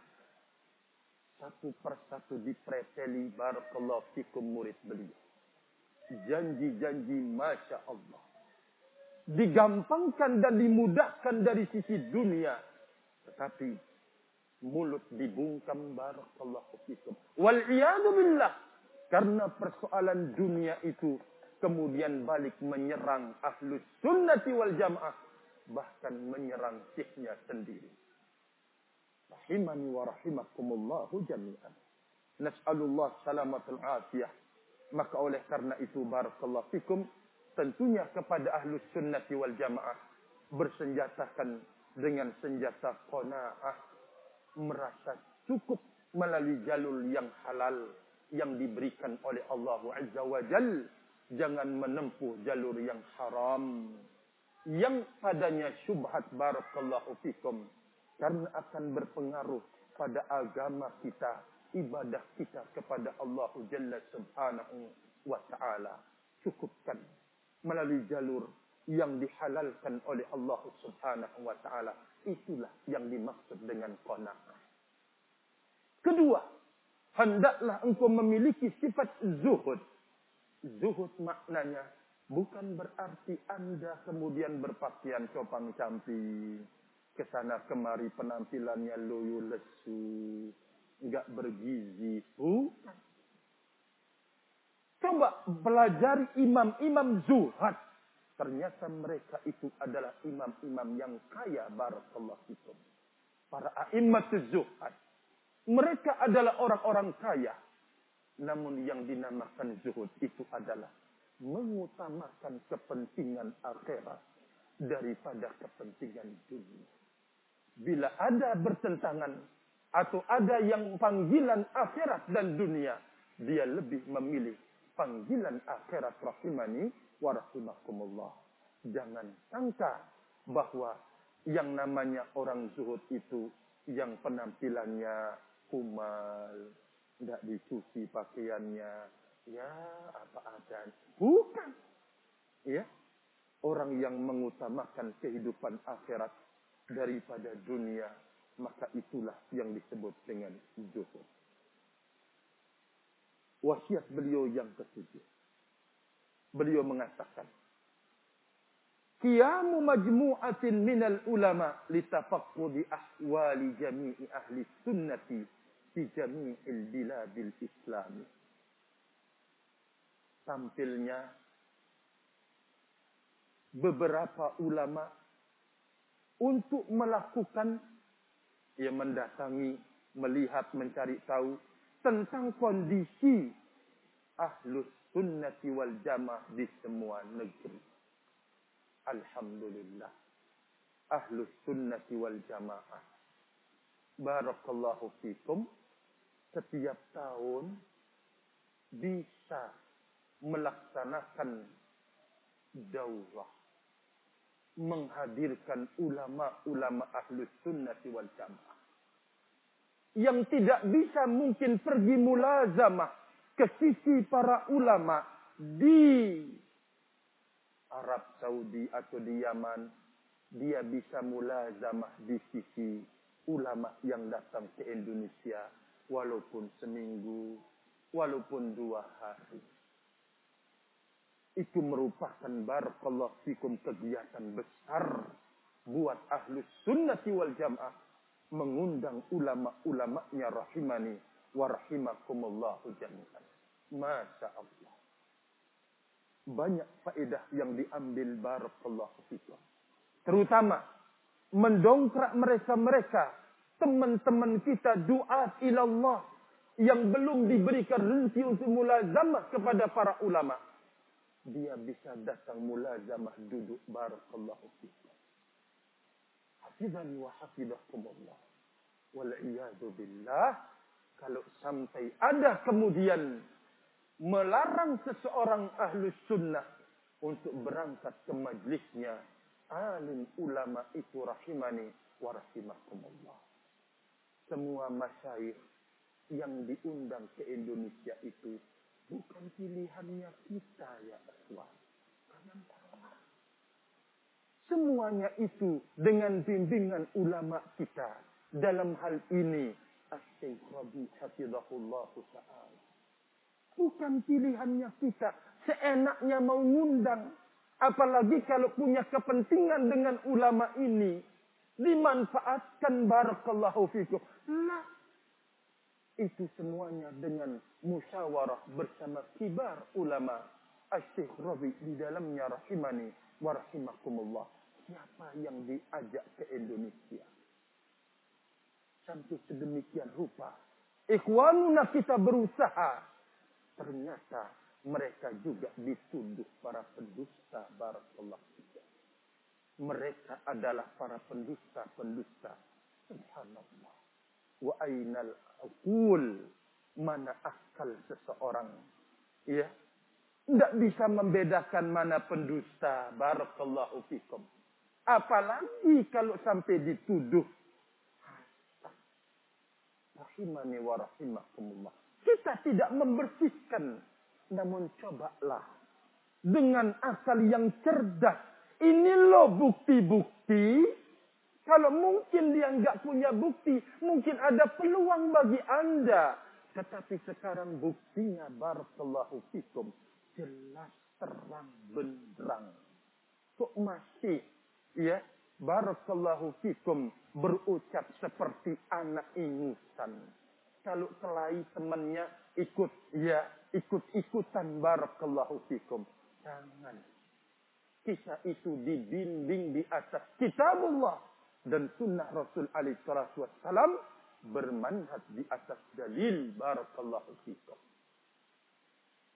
Speaker 1: Satu persatu dipreteli barakallahu fikum murid beliau. Janji-janji Masya Allah. Digampangkan dan dimudahkan dari sisi dunia. Tetapi mulut dibungkam barakallahu fikum. Wal billah. Karena persoalan dunia itu kemudian balik menyerang ahlus sunnati wal jamaah. Bahkan menyerang syekhnya sendiri. Rahimani wa rahimakumullahu jami'an. Nas'alullah salamatul afiyah. Maka oleh karena itu barakallahu fikum. Tentunya kepada ahlus sunnati wal jamaah. Bersenjatakan dengan senjata qanaah merasa cukup melalui jalur yang halal yang diberikan oleh Allah Azza wa Jal. Jangan menempuh jalur yang haram. Yang padanya syubhat barakallahu fikum. Karena akan berpengaruh pada agama kita. Ibadah kita kepada Allah Jalla subhanahu wa ta'ala. Cukupkan melalui jalur yang dihalalkan oleh Allah subhanahu wa ta'ala Itulah yang dimaksud dengan qanaah. Kedua, hendaklah engkau memiliki sifat zuhud. Zuhud maknanya bukan berarti anda kemudian berpakaian copang camping. Ke sana kemari penampilannya loyo lesu. Enggak bergizi. Bukan. Coba pelajari imam-imam zuhad Ternyata mereka itu adalah imam-imam yang kaya barakallahu fikum. Para a'immatuz zuhad. Mereka adalah orang-orang kaya. Namun yang dinamakan zuhud itu adalah mengutamakan kepentingan akhirat daripada kepentingan dunia. Bila ada bertentangan atau ada yang panggilan akhirat dan dunia, dia lebih memilih panggilan akhirat rahimani wa Jangan sangka bahwa yang namanya orang zuhud itu yang penampilannya kumal, tidak dicuci pakaiannya, ya apa ada. Bukan. Ya. Orang yang mengutamakan kehidupan akhirat daripada dunia, maka itulah yang disebut dengan zuhud. Wasiat beliau yang ketujuh beliau mengatakan Qiyamu majmu'atin minal ulama litafaqqudi ahwali jami'i ahli sunnati fi jami'il biladil islami. Tampilnya beberapa ulama untuk melakukan yang mendatangi, melihat, mencari tahu tentang kondisi ahlus sunnati wal jamaah di semua negeri. Alhamdulillah. ahlus sunnati wal jamaah. Barakallahu fikum. Setiap tahun bisa melaksanakan daurah. Menghadirkan ulama-ulama ahlus sunnati wal jamaah. Yang tidak bisa mungkin pergi mulazamah ke sisi para ulama di Arab Saudi atau di Yaman, dia bisa mulazamah di sisi ulama yang datang ke Indonesia walaupun seminggu, walaupun dua hari. Itu merupakan barakallahu fikum kegiatan besar buat ahlus sunnati wal jamaah mengundang ulama-ulamanya rahimani wa rahimakumullahu jami'an. Masya Allah banyak faedah yang diambil barakallahu fikum. Terutama mendongkrak mereka-mereka teman-teman kita doa ilallah yang belum diberikan rezeki untuk mulazamah kepada para ulama. Dia bisa datang mulazamah duduk barakallahu fikum. Hafizani wa hafizakumullah. Wal billah kalau sampai ada kemudian melarang seseorang ahlu sunnah untuk berangkat ke majlisnya alim ulama itu rahimani wa rahimakumullah. Semua masyayikh yang diundang ke Indonesia itu bukan pilihannya kita ya ikhwan. Semuanya itu dengan bimbingan ulama kita. Dalam hal ini, Asyik Rabi Hafizahullah Ta'ala. Bukan pilihannya kita. Seenaknya mau ngundang. Apalagi kalau punya kepentingan dengan ulama ini. Dimanfaatkan barakallahu fikum. Nah. Itu semuanya dengan musyawarah bersama kibar ulama. Asyik Rabi di dalamnya rahimani wa rahimakumullah. Siapa yang diajak ke Indonesia? Sampai sedemikian rupa. Ikhwanuna kita berusaha Ternyata mereka juga dituduh para pendusta barakallah. Mereka adalah para pendusta-pendusta. Subhanallah. Wa ainal akul. Mana akal seseorang. Ya. Tidak bisa membedakan mana pendusta. Barakallahu fikum. Apalagi kalau sampai dituduh. Rahimani wa rahimakumullah kita tidak membersihkan. Namun cobalah. Dengan akal yang cerdas. Ini loh bukti-bukti. Kalau mungkin dia nggak punya bukti. Mungkin ada peluang bagi anda. Tetapi sekarang buktinya. Barakallahu fikum. Jelas terang benderang. Kok masih ya barakallahu fikum berucap seperti anak ingusan kalau selain temannya ikut ya ikut-ikutan barakallahu fikum. Jangan. Kita itu dibimbing di atas kitabullah dan sunnah Rasul alaihi salatu wassalam bermanhaj di atas dalil barakallahu fikum.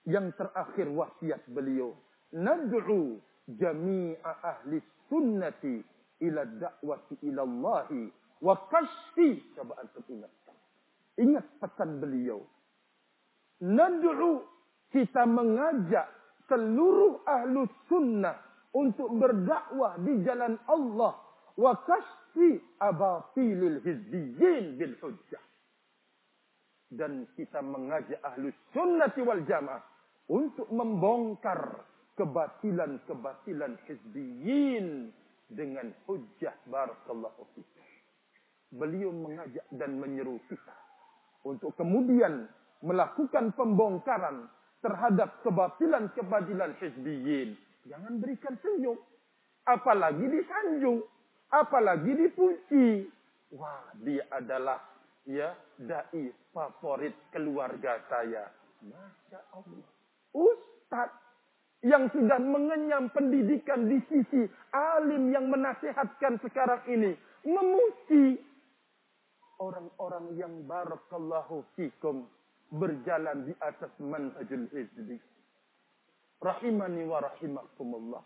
Speaker 1: Yang terakhir wasiat beliau, nad'u jami'a ahli sunnati ila da'wati ila Allah wa kashfi coba antum ingat Ingat pesan beliau. Nad'u kita mengajak seluruh ahlu sunnah untuk berdakwah di jalan Allah wa kasfi hizbiyin bil hujjah. Dan kita mengajak ahlu sunnah wal jamaah untuk membongkar kebatilan-kebatilan hizbiyin dengan hujjah barakallahu fikum. Beliau mengajak dan menyeru kita untuk kemudian melakukan pembongkaran terhadap kebatilan-kebatilan hizbiyin. Jangan berikan senyum. Apalagi disanjung. Apalagi dipuji. Wah, dia adalah ya dai favorit keluarga saya. Masya Allah. Ustaz yang sudah mengenyam pendidikan di sisi alim yang menasihatkan sekarang ini. Memuji orang-orang yang barakallahu fikum berjalan di atas manhajul hizbi. Rahimani wa rahimakumullah.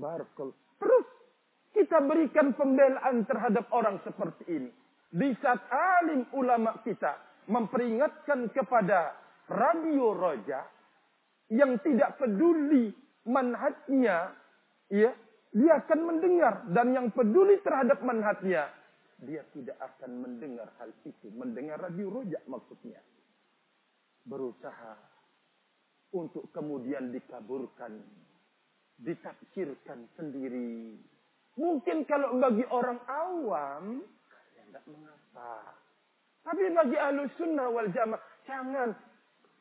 Speaker 1: Barakal. Terus kita berikan pembelaan terhadap orang seperti ini. Di saat alim ulama kita memperingatkan kepada radio roja yang tidak peduli manhatnya, ya, dia akan mendengar dan yang peduli terhadap manhatnya, dia tidak akan mendengar hal itu, mendengar radio roja maksudnya. Berusaha untuk kemudian dikaburkan, ditafsirkan sendiri. Mungkin kalau bagi orang awam, tidak mengapa. Tapi bagi ahlu sunnah wal jamaah, jangan.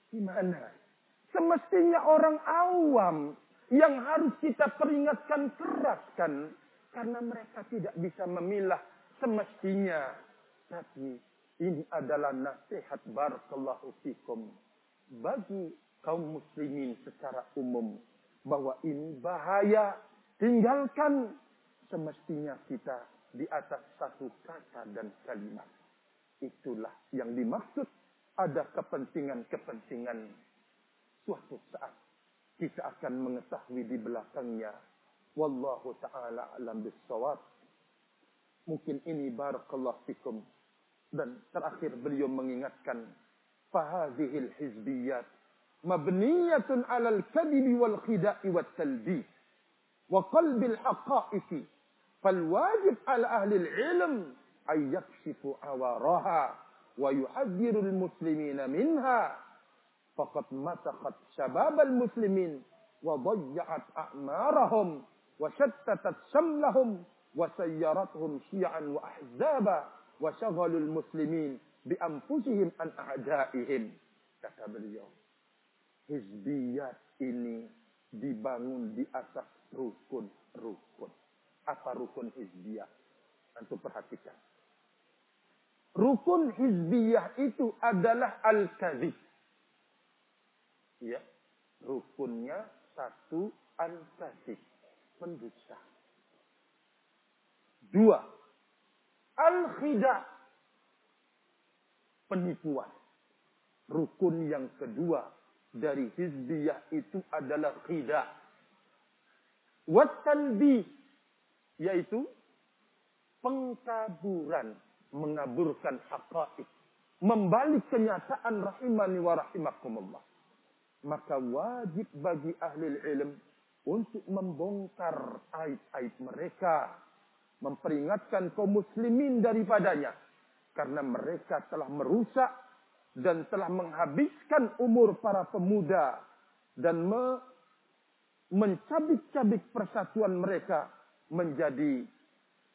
Speaker 1: Gimana? Semestinya orang awam yang harus kita peringatkan keras kan. Karena mereka tidak bisa memilah semestinya. Tapi ini adalah nasihat barakallahu fikum. Bagi kaum muslimin secara umum. Bahwa ini bahaya. Tinggalkan semestinya kita di atas satu kata dan kalimat. Itulah yang dimaksud ada kepentingan-kepentingan suatu saat kita akan mengetahui di belakangnya. Wallahu ta'ala alam bisawab. Mungkin ini barakallahu fikum. Dan terakhir beliau mengingatkan. Fahadihil hizbiyat. Mabniyatun alal kadibi wal khida'i wal talbis. Wa qalbil haqa'ifi. فالواجب على أهل العلم أن يكشفوا عوارها ويحذروا المسلمين منها. فقد مسخت شباب المسلمين وضيعت أعمارهم وشتتت شملهم وسيرتهم شيعا وأحزابا وشغلوا المسلمين بأنفسهم عن أعدائهم. kata beliau hizbiyat ini dibangun di atas rukun-rukun apa rukun hizbiyah antum perhatikan rukun hizbiyah itu adalah al-kadhib Ya, rukunnya satu al-kasib, mendusta. Dua, al-khida, penipuan. Rukun yang kedua dari hizbiyah itu adalah khida. Wattalbi, yaitu pengkaburan, mengaburkan haqa'iq. Membalik kenyataan rahimani wa rahimakumullah maka wajib bagi ahli ilm untuk membongkar aib-aib mereka, memperingatkan kaum muslimin daripadanya karena mereka telah merusak dan telah menghabiskan umur para pemuda dan me mencabik-cabik persatuan mereka menjadi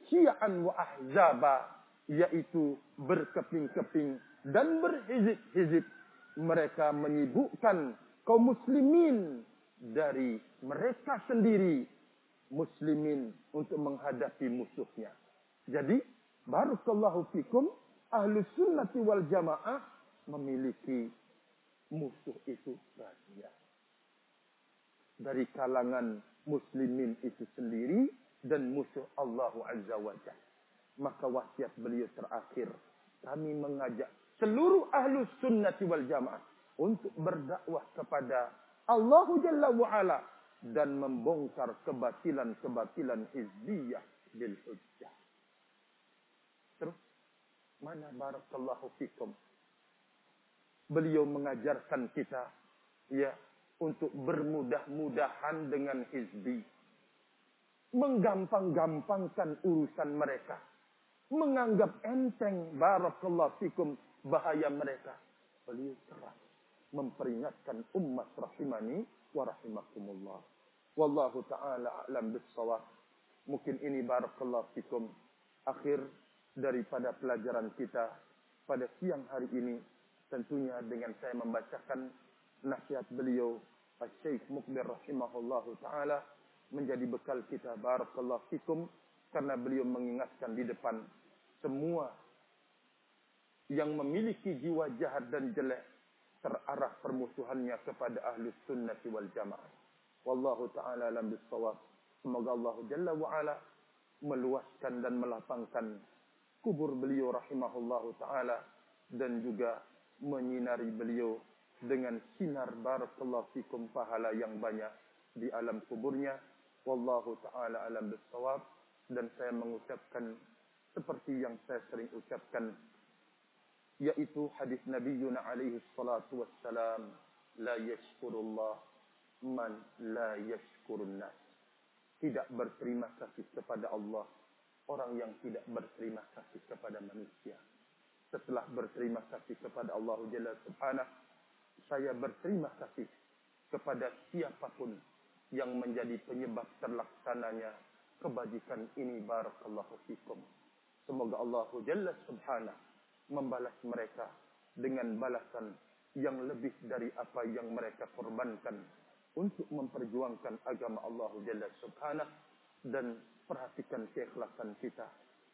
Speaker 1: syi'an wa ahzaba yaitu berkeping-keping dan berhizib-hizib mereka menyibukkan kaum muslimin dari mereka sendiri muslimin untuk menghadapi musuhnya. Jadi, barakallahu fikum ahlu sunnati wal jamaah memiliki musuh itu banyak. Dari kalangan muslimin itu sendiri dan musuh Allah Azza wa. Maka wasiat beliau terakhir. Kami mengajak seluruh ahlu sunnati wal jamaah untuk berdakwah kepada Allah Jalla wa'ala dan membongkar kebatilan-kebatilan hizbiyah bil hujjah. Terus, mana barakallahu fikum. Beliau mengajarkan kita ya untuk bermudah-mudahan dengan hizbi. Menggampang-gampangkan urusan mereka. Menganggap enteng barakallahu fikum bahaya mereka. Beliau keras memperingatkan umat rahimani wa rahimakumullah. Wallahu taala a'lam bissawab. Mungkin ini barakallahu fikum akhir daripada pelajaran kita pada siang hari ini tentunya dengan saya membacakan nasihat beliau Syekh Mukbir rahimahullahu taala menjadi bekal kita barakallahu fikum karena beliau mengingatkan di depan semua yang memiliki jiwa jahat dan jelek terarah permusuhannya kepada ahli sunnati wal jamaah. Wallahu ta'ala alam bisawab. Semoga Allah Jalla wa'ala meluaskan dan melapangkan kubur beliau rahimahullahu ta'ala dan juga menyinari beliau dengan sinar barakallahu fikum pahala yang banyak di alam kuburnya. Wallahu ta'ala alam bisawab. dan saya mengucapkan seperti yang saya sering ucapkan yaitu hadis Nabi Yuna alaihi salatu wassalam la yashkurullah man la yashkurun nas tidak berterima kasih kepada Allah orang yang tidak berterima kasih kepada manusia setelah berterima kasih kepada Allah Jalla Subhanahu saya berterima kasih kepada siapapun yang menjadi penyebab terlaksananya kebajikan ini barakallahu fikum semoga Allah Jalla Subhanahu membalas mereka dengan balasan yang lebih dari apa yang mereka korbankan untuk memperjuangkan agama Allah Jalla Subhanahu dan perhatikan keikhlasan kita.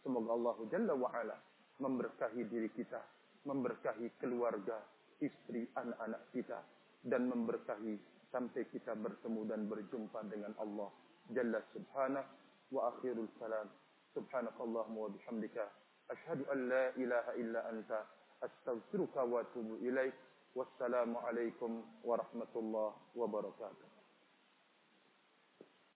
Speaker 1: Semoga Allah Jalla wa ala memberkahi diri kita, memberkahi keluarga, istri, anak-anak kita dan memberkahi sampai kita bertemu dan berjumpa dengan Allah Jalla Subhana, wa akhirul salam subhanakallahumma wa bihamdika ashhadu an la ilaha illa anta astaghfiruka wa atubu ilaik wassalamu alaikum warahmatullahi wabarakatuh